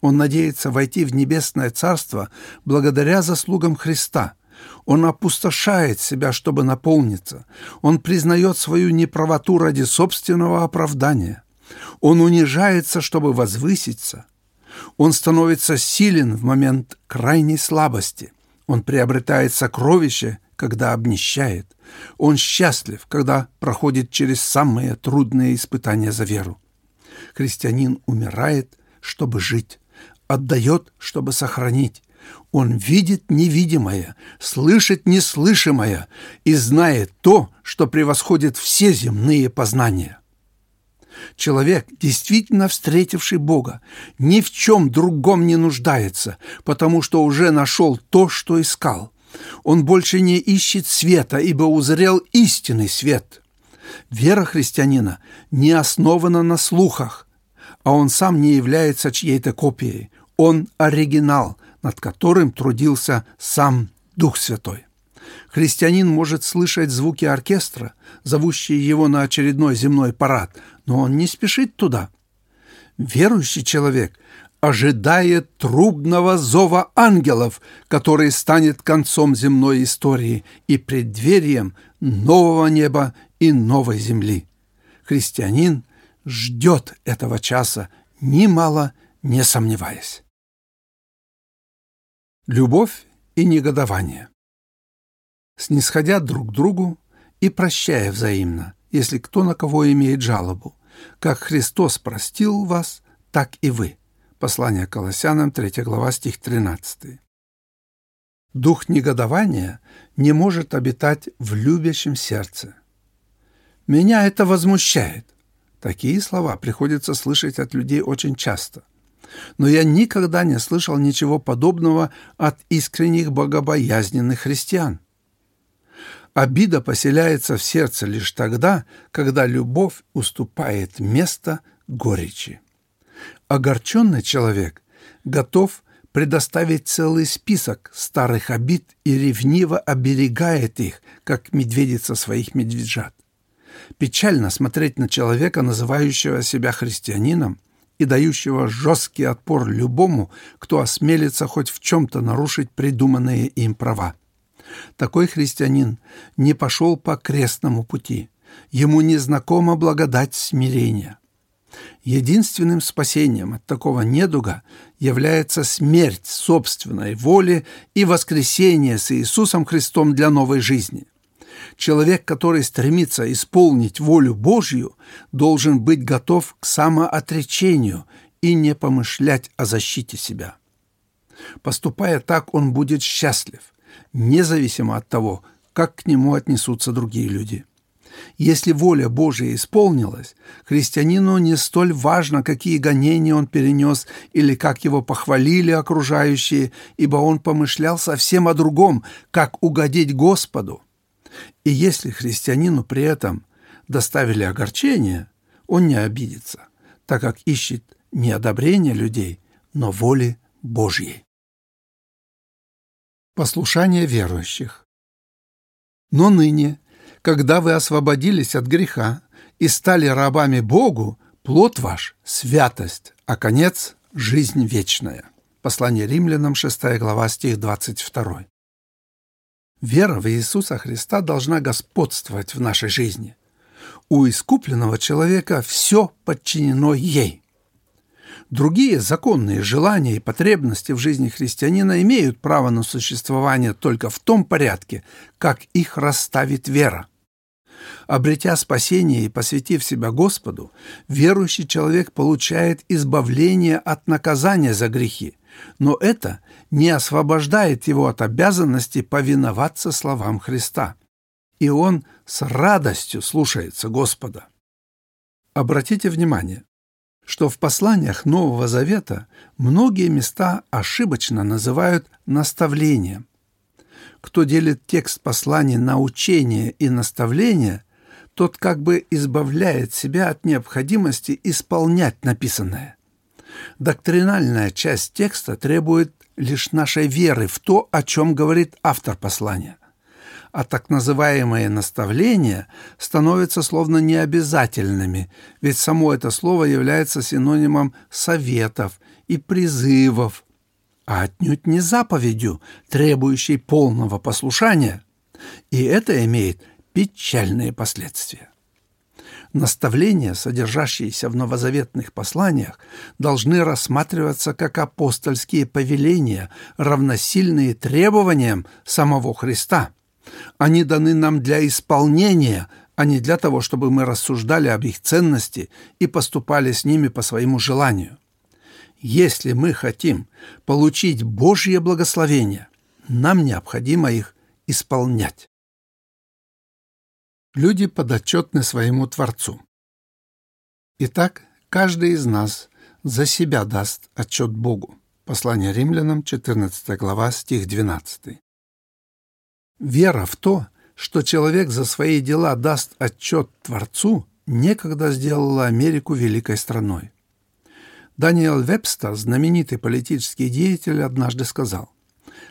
Он надеется войти в небесное царство благодаря заслугам Христа. Он опустошает себя, чтобы наполниться. Он признает свою неправоту ради собственного оправдания. Он унижается, чтобы возвыситься. Он становится силен в момент крайней слабости. Он приобретает сокровище, когда обнищает. Он счастлив, когда проходит через самые трудные испытания за веру. Христианин умирает, чтобы жить, отдает, чтобы сохранить. Он видит невидимое, слышит неслышимое и знает то, что превосходит все земные познания. Человек, действительно встретивший Бога, ни в чем другом не нуждается, потому что уже нашел то, что искал. Он больше не ищет света, ибо узрел истинный свет. Вера христианина не основана на слухах, а он сам не является чьей-то копией. Он оригинал, над которым трудился сам Дух Святой. Христианин может слышать звуки оркестра, зовущие его на очередной земной парад, но он не спешит туда. Верующий человек ожидает трубного зова ангелов, который станет концом земной истории и преддверием нового неба и новой земли. Христианин ждет этого часа, немало не сомневаясь. Любовь и негодование снисходя друг к другу и прощая взаимно, если кто на кого имеет жалобу. Как Христос простил вас, так и вы. Послание Колоссянам, 3 глава, стих 13. Дух негодования не может обитать в любящем сердце. «Меня это возмущает». Такие слова приходится слышать от людей очень часто. Но я никогда не слышал ничего подобного от искренних богобоязненных христиан. Обида поселяется в сердце лишь тогда, когда любовь уступает место горечи. Огорченный человек готов предоставить целый список старых обид и ревниво оберегает их, как медведица своих медвежат. Печально смотреть на человека, называющего себя христианином, и дающего жесткий отпор любому, кто осмелится хоть в чем-то нарушить придуманные им права. Такой христианин не пошел по крестному пути. Ему не знакома благодать смирения. Единственным спасением от такого недуга является смерть собственной воли и воскресение с Иисусом Христом для новой жизни. Человек, который стремится исполнить волю Божью, должен быть готов к самоотречению и не помышлять о защите себя. Поступая так, он будет счастлив – независимо от того, как к нему отнесутся другие люди. Если воля Божия исполнилась, христианину не столь важно, какие гонения он перенес или как его похвалили окружающие, ибо он помышлял совсем о другом, как угодить Господу. И если христианину при этом доставили огорчение, он не обидится, так как ищет не одобрения людей, но воли Божьей послушание верующих. Но ныне, когда вы освободились от греха и стали рабами Богу, плод ваш – святость, а конец – жизнь вечная. Послание римлянам, 6 глава, стих 22. Вера в Иисуса Христа должна господствовать в нашей жизни. У искупленного человека все подчинено ей – Другие законные желания и потребности в жизни христианина имеют право на существование только в том порядке, как их расставит вера. Обретя спасение и посвятив себя Господу, верующий человек получает избавление от наказания за грехи, но это не освобождает его от обязанности повиноваться словам Христа. И он с радостью слушается Господа. Обратите внимание, что в посланиях Нового Завета многие места ошибочно называют наставлением. Кто делит текст посланий на учение и наставление, тот как бы избавляет себя от необходимости исполнять написанное. Доктринальная часть текста требует лишь нашей веры в то, о чем говорит автор послания – а так называемые наставления становятся словно необязательными, ведь само это слово является синонимом советов и призывов, а отнюдь не заповедью, требующей полного послушания. И это имеет печальные последствия. Наставления, содержащиеся в новозаветных посланиях, должны рассматриваться как апостольские повеления, равносильные требованиям самого Христа – они даны нам для исполнения, а не для того, чтобы мы рассуждали об их ценности и поступали с ними по своему желанию. Если мы хотим получить Божье благословение, нам необходимо их исполнять. Люди подотчетны своему Творцу. Итак, каждый из нас за себя даст отчет Богу. Послание римлянам, 14 глава, стих 12. Вера в то, что человек за свои дела даст отчет Творцу, некогда сделала Америку великой страной. Даниэл Вебстер, знаменитый политический деятель, однажды сказал,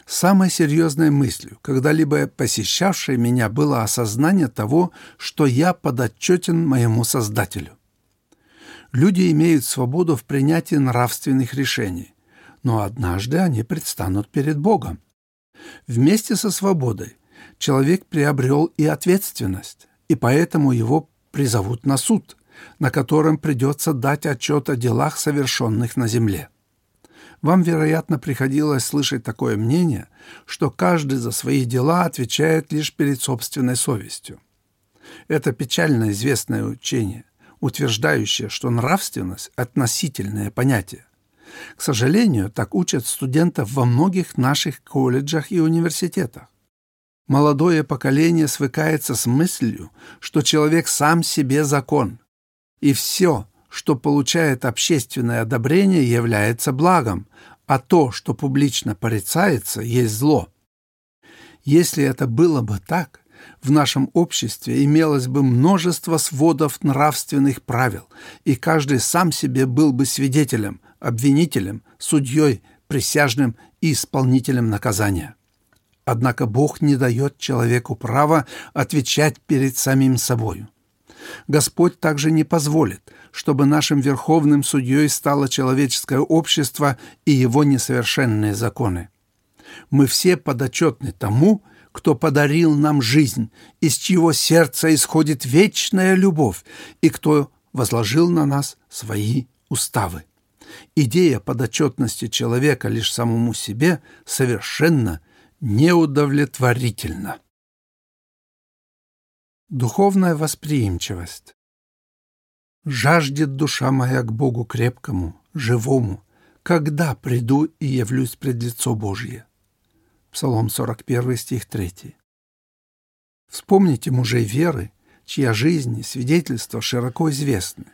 «Самой серьезной мыслью, когда-либо посещавшей меня, было осознание того, что я подотчетен моему Создателю. Люди имеют свободу в принятии нравственных решений, но однажды они предстанут перед Богом. Вместе со свободой человек приобрел и ответственность, и поэтому его призовут на суд, на котором придется дать отчет о делах, совершенных на земле. Вам, вероятно, приходилось слышать такое мнение, что каждый за свои дела отвечает лишь перед собственной совестью. Это печально известное учение, утверждающее, что нравственность – относительное понятие. К сожалению, так учат студентов во многих наших колледжах и университетах. Молодое поколение свыкается с мыслью, что человек сам себе закон, и все, что получает общественное одобрение, является благом, а то, что публично порицается, есть зло. Если это было бы так, в нашем обществе имелось бы множество сводов нравственных правил, и каждый сам себе был бы свидетелем, обвинителем, судьей, присяжным и исполнителем наказания. Однако Бог не дает человеку права отвечать перед самим собою. Господь также не позволит, чтобы нашим верховным судьей стало человеческое общество и его несовершенные законы. Мы все подотчетны тому, кто подарил нам жизнь, из чьего сердца исходит вечная любовь, и кто возложил на нас свои уставы. Идея подотчетности человека лишь самому себе совершенно неудовлетворительна. Духовная восприимчивость. «Жаждет душа моя к Богу крепкому, живому, когда приду и явлюсь пред лицо Божье». Псалом 41, стих 3. Вспомните мужей веры, чья жизнь и свидетельства широко известны.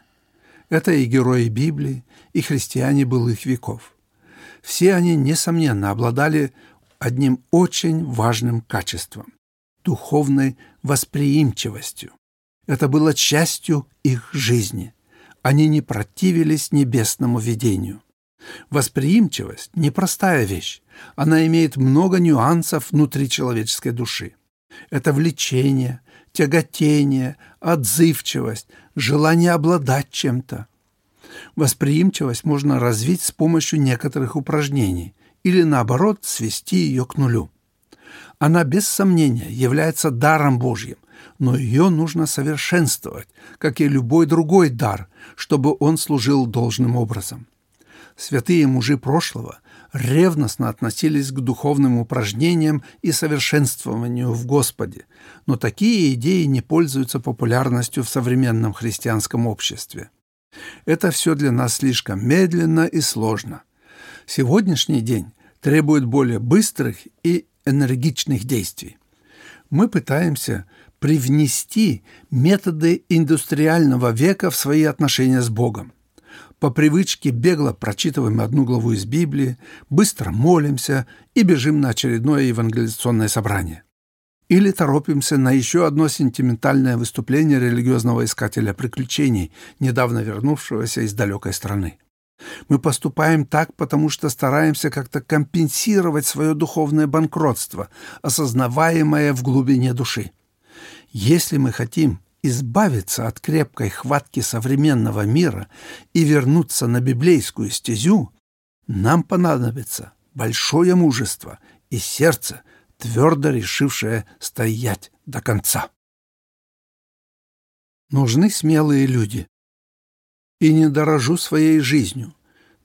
Это и герои Библии, и христиане былых веков. Все они, несомненно, обладали одним очень важным качеством – духовной восприимчивостью. Это было частью их жизни. Они не противились небесному видению. Восприимчивость – непростая вещь. Она имеет много нюансов внутри человеческой души. Это влечение, тяготение, отзывчивость, желание обладать чем-то. Восприимчивость можно развить с помощью некоторых упражнений, или, наоборот, свести ее к нулю. Она, без сомнения, является даром Божьим, но ее нужно совершенствовать, как и любой другой дар, чтобы он служил должным образом. Святые мужи прошлого ревностно относились к духовным упражнениям и совершенствованию в Господе, но такие идеи не пользуются популярностью в современном христианском обществе. Это все для нас слишком медленно и сложно – Сегодняшний день требует более быстрых и энергичных действий. Мы пытаемся привнести методы индустриального века в свои отношения с Богом. по привычке бегло прочитываем одну главу из Библии, быстро молимся и бежим на очередное евангелизационное собрание. Или торопимся на еще одно сентиментальное выступление религиозного искателя приключений, недавно вернувшегося из далекой страны. Мы поступаем так, потому что стараемся как-то компенсировать свое духовное банкротство, осознаваемое в глубине души. Если мы хотим избавиться от крепкой хватки современного мира и вернуться на библейскую стезю, нам понадобится большое мужество и сердце, твердо решившее стоять до конца. Нужны смелые люди. И не дорожу своей жизнью,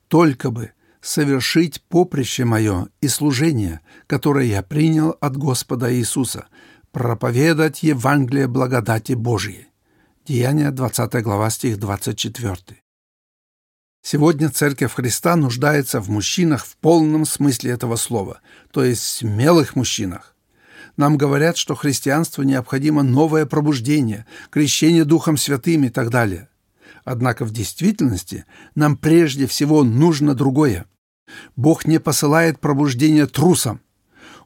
только бы совершить поприще мое и служение, которое я принял от Господа Иисуса, проповедать Евангелие благодати Божией. Деяние 20 глава, стих 24. Сегодня Церковь Христа нуждается в мужчинах в полном смысле этого слова, то есть смелых мужчинах. Нам говорят, что христианству необходимо новое пробуждение, крещение Духом Святым и так далее. Однако в действительности нам прежде всего нужно другое. Бог не посылает пробуждение трусам,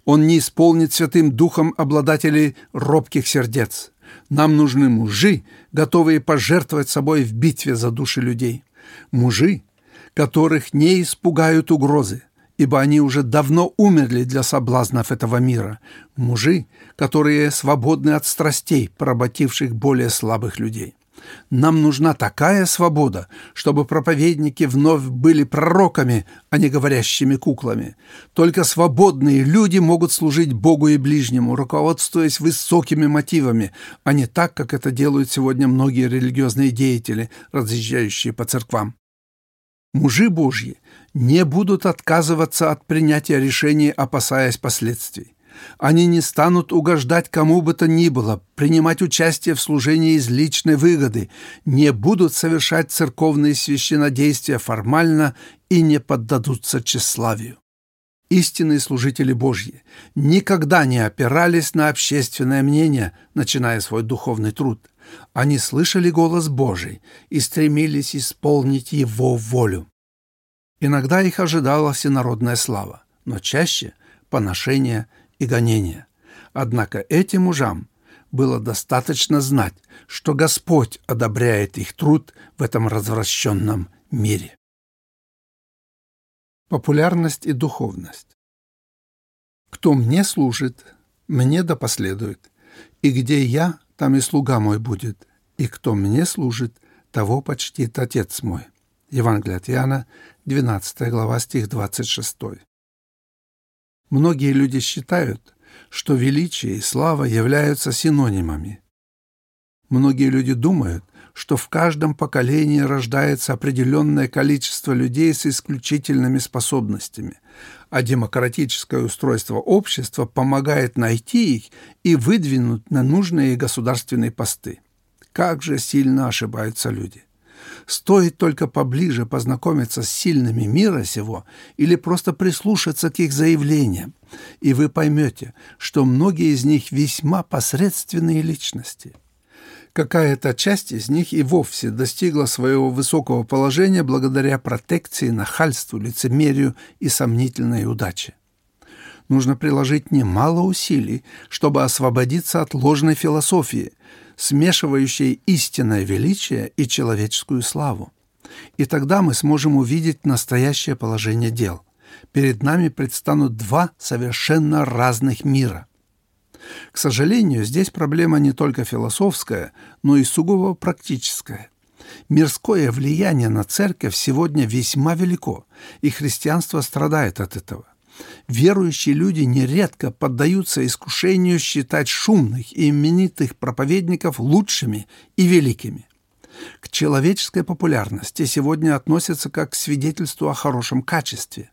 он не исполнит Святым Духом обладателей робких сердец. Нам нужны мужи, готовые пожертвовать собой в битве за души людей. Мужи, которых не испугают угрозы, ибо они уже давно умерли для соблазнов этого мира. Мужи, которые свободны от страстей, поработивших более слабых людей. Нам нужна такая свобода, чтобы проповедники вновь были пророками, а не говорящими куклами. Только свободные люди могут служить Богу и ближнему, руководствуясь высокими мотивами, а не так, как это делают сегодня многие религиозные деятели, разъезжающие по церквам. Мужи Божьи не будут отказываться от принятия решений, опасаясь последствий. Они не станут угождать кому бы то ни было, принимать участие в служении из личной выгоды, не будут совершать церковные священнодействия формально и не поддадутся тщеславию. Истинные служители Божьи никогда не опирались на общественное мнение, начиная свой духовный труд. Они слышали голос Божий и стремились исполнить Его волю. Иногда их ожидала всенародная слава, но чаще – поношение – и гонения. Однако этим мужам было достаточно знать, что Господь одобряет их труд в этом развращенном мире. Популярность и духовность. «Кто мне служит, мне да последует, и где я, там и слуга мой будет, и кто мне служит, того почтит Отец мой». Евангелие от Иоанна, 12 глава, стих 26. Многие люди считают, что величие и слава являются синонимами. Многие люди думают, что в каждом поколении рождается определенное количество людей с исключительными способностями, а демократическое устройство общества помогает найти их и выдвинуть на нужные государственные посты. Как же сильно ошибаются люди! Стоит только поближе познакомиться с сильными мира сего или просто прислушаться к их заявлениям, и вы поймете, что многие из них весьма посредственные личности. Какая-то часть из них и вовсе достигла своего высокого положения благодаря протекции, нахальству, лицемерию и сомнительной удаче нужно приложить немало усилий, чтобы освободиться от ложной философии, смешивающей истинное величие и человеческую славу. И тогда мы сможем увидеть настоящее положение дел. Перед нами предстанут два совершенно разных мира. К сожалению, здесь проблема не только философская, но и сугубо практическая. Мирское влияние на церковь сегодня весьма велико, и христианство страдает от этого. Верующие люди нередко поддаются искушению считать шумных и именитых проповедников лучшими и великими. К человеческой популярности сегодня относятся как к свидетельству о хорошем качестве.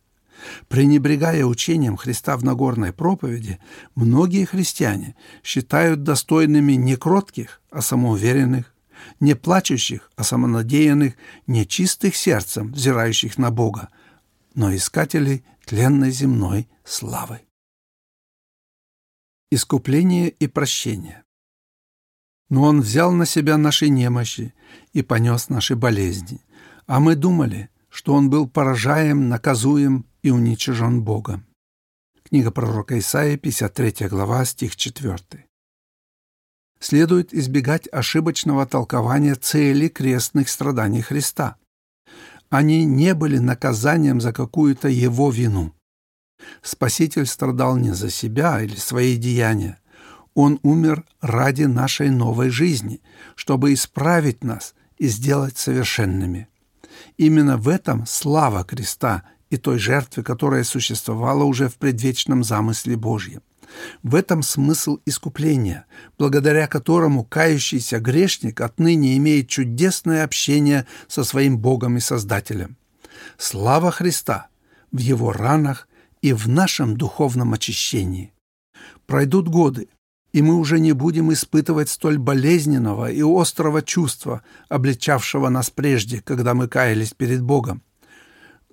Пренебрегая учением Христа в Нагорной проповеди, многие христиане считают достойными не кротких, а самоуверенных, не плачущих, а самонадеянных, не чистых сердцем, взирающих на Бога, но искателей тленной земной славы. Искупление и прощение. Но Он взял на себя наши немощи и понес наши болезни, А мы думали, что он был поражаем, наказуем и уничижен Богом. Книга пророка Исаия, 53 глава, стих 4. Следует избегать ошибочного толкования цели крестных страданий Христа. Они не были наказанием за какую-то его вину. Спаситель страдал не за себя или свои деяния. Он умер ради нашей новой жизни, чтобы исправить нас и сделать совершенными. Именно в этом слава креста и той жертвы, которая существовала уже в предвечном замысле Божьем. В этом смысл искупления, благодаря которому кающийся грешник отныне имеет чудесное общение со своим Богом и Создателем. Слава Христа в Его ранах и в нашем духовном очищении. Пройдут годы, и мы уже не будем испытывать столь болезненного и острого чувства, обличавшего нас прежде, когда мы каялись перед Богом.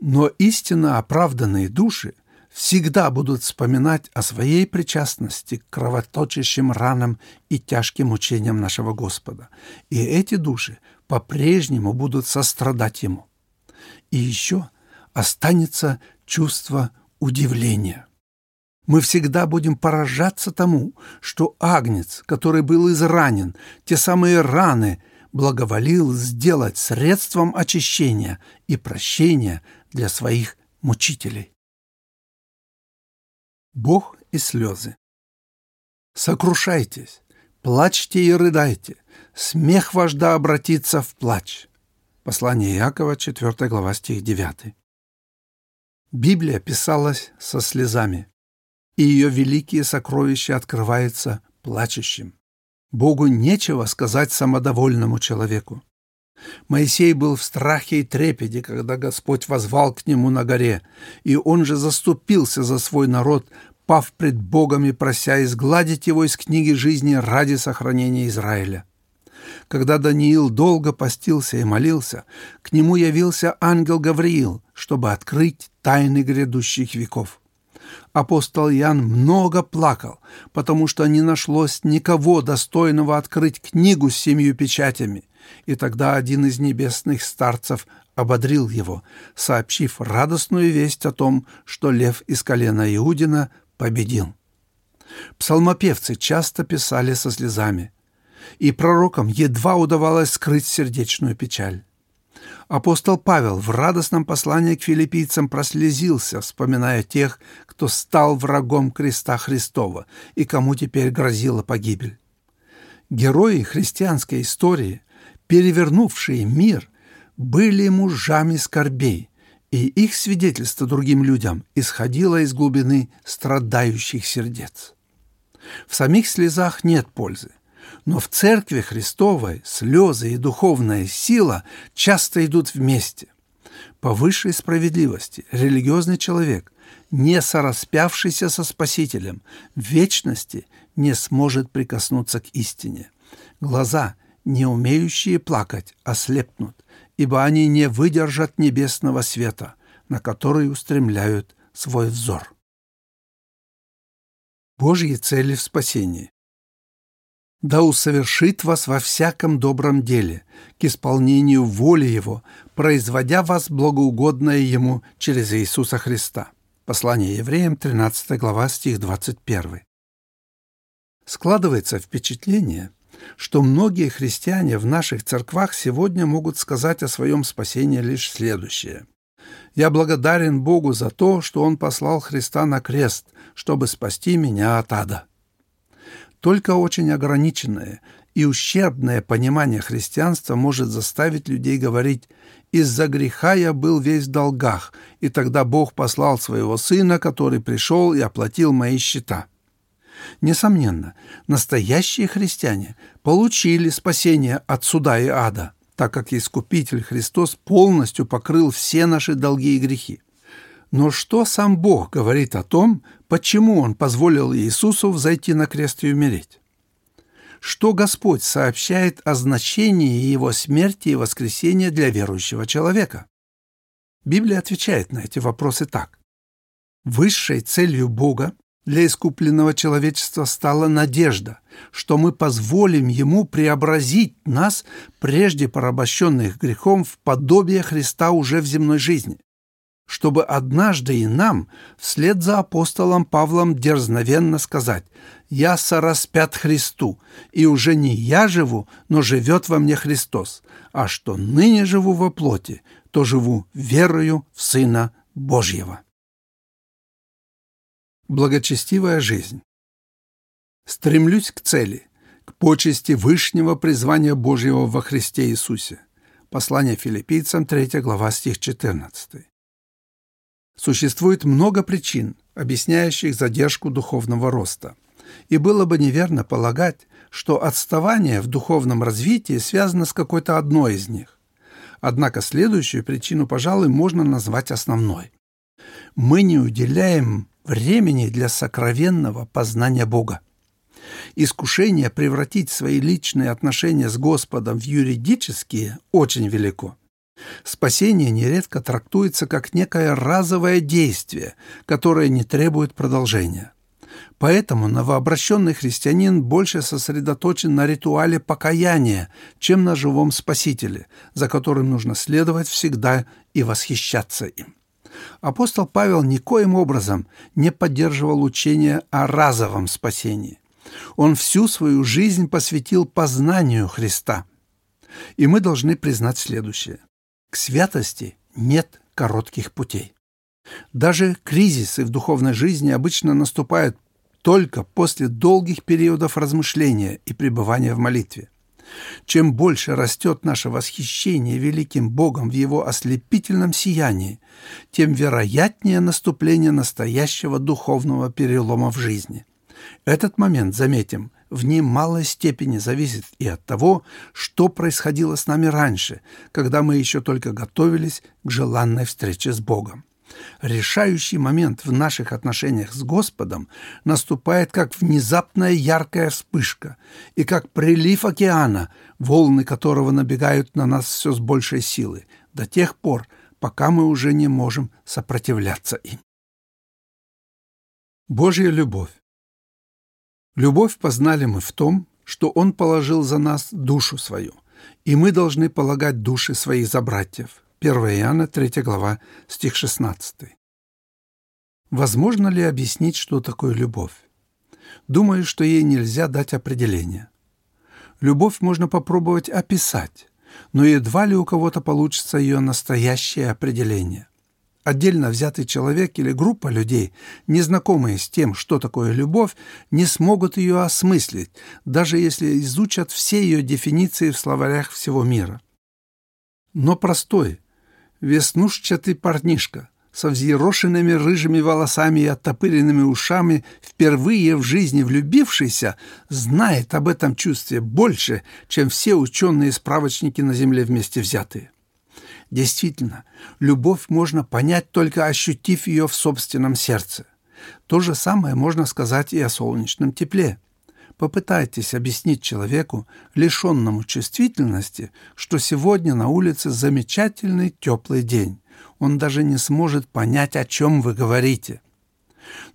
Но истинно оправданные души всегда будут вспоминать о своей причастности к кровоточащим ранам и тяжким мучениям нашего Господа. И эти души по-прежнему будут сострадать Ему. И еще останется чувство удивления. Мы всегда будем поражаться тому, что Агнец, который был изранен, те самые раны, благоволил сделать средством очищения и прощения для своих мучителей. Бог и слезы. Сокрушайтесь, плачьте и рыдайте, смех вожда обратится в плач. Послание Иакова, 4 глава, стих 9. Библия писалась со слезами, и ее великие сокровища открываются плачущим. Богу нечего сказать самодовольному человеку. Моисей был в страхе и трепете, когда Господь возвал к нему на горе, и он же заступился за свой народ, пав пред Богом и прося изгладить его из книги жизни ради сохранения Израиля. Когда Даниил долго постился и молился, к нему явился ангел Гавриил, чтобы открыть тайны грядущих веков. Апостол Ян много плакал, потому что не нашлось никого достойного открыть книгу с семью печатями, и тогда один из небесных старцев ободрил его, сообщив радостную весть о том, что лев из колена Иудина победил. Псалмопевцы часто писали со слезами и пророкам едва удавалось скрыть сердечную печаль. Апостол Павел в радостном послании к филиппийцам прослезился, вспоминая тех, кто стал врагом креста Христова и кому теперь грозила погибель. Герои христианской истории, перевернувшие мир, были мужами скорбей, и их свидетельство другим людям исходило из глубины страдающих сердец. В самих слезах нет пользы – но в Церкви Христовой слезы и духовная сила часто идут вместе. По высшей справедливости религиозный человек, не сораспявшийся со Спасителем, в вечности не сможет прикоснуться к истине. Глаза, не умеющие плакать, ослепнут, ибо они не выдержат небесного света, на который устремляют свой взор. Божьи цели в спасении да усовершит вас во всяком добром деле, к исполнению воли Его, производя вас благоугодное Ему через Иисуса Христа». Послание евреям, 13 глава, стих 21. Складывается впечатление, что многие христиане в наших церквах сегодня могут сказать о своем спасении лишь следующее. «Я благодарен Богу за то, что Он послал Христа на крест, чтобы спасти меня от ада». Только очень ограниченное и ущербное понимание христианства может заставить людей говорить «из-за греха я был весь в долгах, и тогда Бог послал своего Сына, который пришел и оплатил мои счета». Несомненно, настоящие христиане получили спасение от суда и ада, так как Искупитель Христос полностью покрыл все наши долги и грехи. Но что сам Бог говорит о том, почему Он позволил Иисусу взойти на крест и умереть? Что Господь сообщает о значении Его смерти и воскресения для верующего человека? Библия отвечает на эти вопросы так. Высшей целью Бога для искупленного человечества стала надежда, что мы позволим Ему преобразить нас, прежде порабощенных грехом, в подобие Христа уже в земной жизни, чтобы однажды и нам, вслед за апостолом Павлом, дерзновенно сказать «Я сораспят Христу, и уже не я живу, но живет во мне Христос, а что ныне живу во плоти, то живу верою в Сына Божьего». Благочестивая жизнь. Стремлюсь к цели, к почести вышнего призвания Божьего во Христе Иисусе. Послание филиппийцам, 3 глава, стих 14. Существует много причин, объясняющих задержку духовного роста. И было бы неверно полагать, что отставание в духовном развитии связано с какой-то одной из них. Однако следующую причину, пожалуй, можно назвать основной. Мы не уделяем времени для сокровенного познания Бога. Искушение превратить свои личные отношения с Господом в юридические очень велико. Спасение нередко трактуется как некое разовое действие, которое не требует продолжения. Поэтому новообращенный христианин больше сосредоточен на ритуале покаяния, чем на живом Спасителе, за которым нужно следовать всегда и восхищаться им. Апостол Павел никоим образом не поддерживал учение о разовом спасении. Он всю свою жизнь посвятил познанию Христа. И мы должны признать следующее. К святости нет коротких путей. Даже кризисы в духовной жизни обычно наступают только после долгих периодов размышления и пребывания в молитве. Чем больше растет наше восхищение великим Богом в Его ослепительном сиянии, тем вероятнее наступление настоящего духовного перелома в жизни. Этот момент, заметим, в немалой степени зависит и от того, что происходило с нами раньше, когда мы еще только готовились к желанной встрече с Богом. Решающий момент в наших отношениях с Господом наступает как внезапная яркая вспышка и как прилив океана, волны которого набегают на нас все с большей силы, до тех пор, пока мы уже не можем сопротивляться им. Божья любовь. Любовь познали мы в том, что Он положил за нас душу свою, и мы должны полагать души своих за братьев – 1 Иоанна, 3 глава, стих 16. Возможно ли объяснить, что такое любовь? Думаю, что ей нельзя дать определение. Любовь можно попробовать описать, но едва ли у кого-то получится ее настоящее определение. Отдельно взятый человек или группа людей, незнакомые с тем, что такое любовь, не смогут ее осмыслить, даже если изучат все ее дефиниции в словарях всего мира. Но простой, веснушчатый парнишка со взъерошенными рыжими волосами и оттопыренными ушами, впервые в жизни влюбившийся, знает об этом чувстве больше, чем все ученые-справочники на Земле вместе взятые. Действительно, любовь можно понять, только ощутив ее в собственном сердце. То же самое можно сказать и о солнечном тепле. Попытайтесь объяснить человеку, лишенному чувствительности, что сегодня на улице замечательный теплый день. Он даже не сможет понять, о чем вы говорите.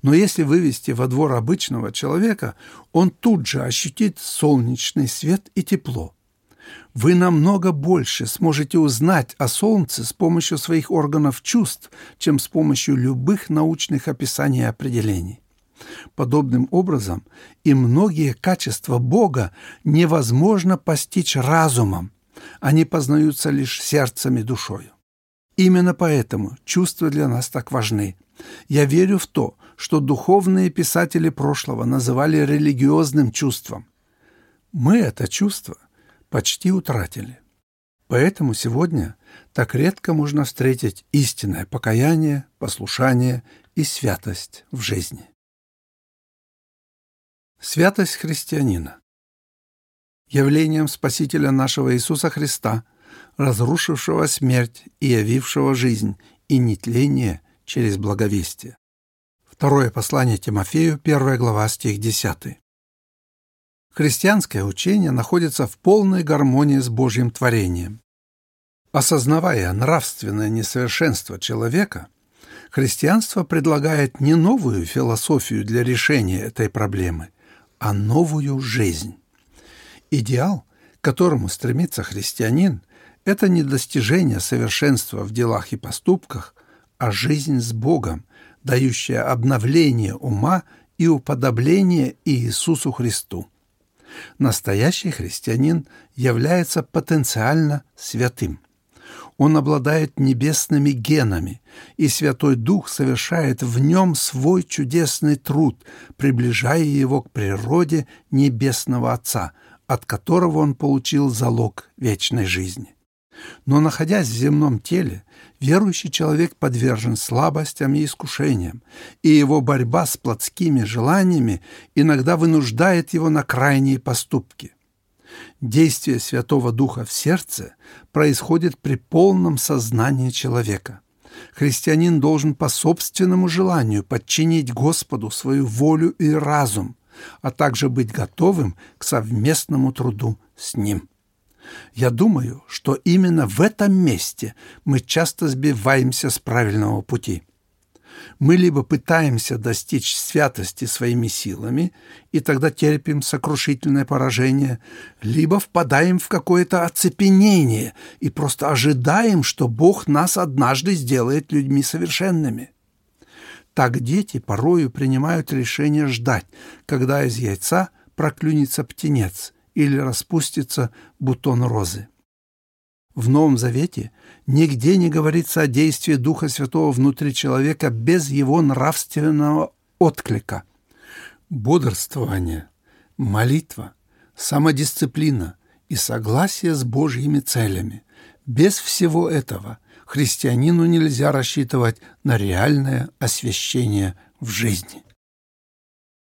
Но если вывести во двор обычного человека, он тут же ощутит солнечный свет и тепло. Вы намного больше сможете узнать о Солнце с помощью своих органов чувств, чем с помощью любых научных описаний и определений. Подобным образом и многие качества Бога невозможно постичь разумом, они познаются лишь сердцем и душою. Именно поэтому чувства для нас так важны. Я верю в то, что духовные писатели прошлого называли религиозным чувством. Мы это чувство почти утратили. Поэтому сегодня так редко можно встретить истинное покаяние, послушание и святость в жизни. Святость христианина. Явлением Спасителя нашего Иисуса Христа, разрушившего смерть и явившего жизнь и нетление через благовестие. Второе послание Тимофею, первая глава, стих 10. Христианское учение находится в полной гармонии с Божьим творением. Осознавая нравственное несовершенство человека, Христианство предлагает не новую философию для решения этой проблемы, а новую жизнь. Идеал, к которому стремится христианин, это не достижение совершенства в делах и поступках, а жизнь с Богом, дающая обновление ума и уподобление Иисусу Христу. Настоящий христианин является потенциально святым. Он обладает небесными генами, и Святой Дух совершает в нем свой чудесный труд, приближая его к природе Небесного Отца, от которого он получил залог вечной жизни. Но, находясь в земном теле, верующий человек подвержен слабостям и искушениям, и его борьба с плотскими желаниями иногда вынуждает его на крайние поступки. Действие Святого Духа в сердце происходит при полном сознании человека. Христианин должен по собственному желанию подчинить Господу свою волю и разум, а также быть готовым к совместному труду с Ним. Я думаю, что именно в этом месте мы часто сбиваемся с правильного пути. Мы либо пытаемся достичь святости своими силами, и тогда терпим сокрушительное поражение, либо впадаем в какое-то оцепенение и просто ожидаем, что Бог нас однажды сделает людьми совершенными. Так дети порою принимают решение ждать, когда из яйца проклюнется птенец – или распустится бутон розы. В Новом Завете нигде не говорится о действии Духа Святого внутри человека без его нравственного отклика. Бодрствование, молитва, самодисциплина и согласие с Божьими целями. Без всего этого христианину нельзя рассчитывать на реальное освящение в жизни.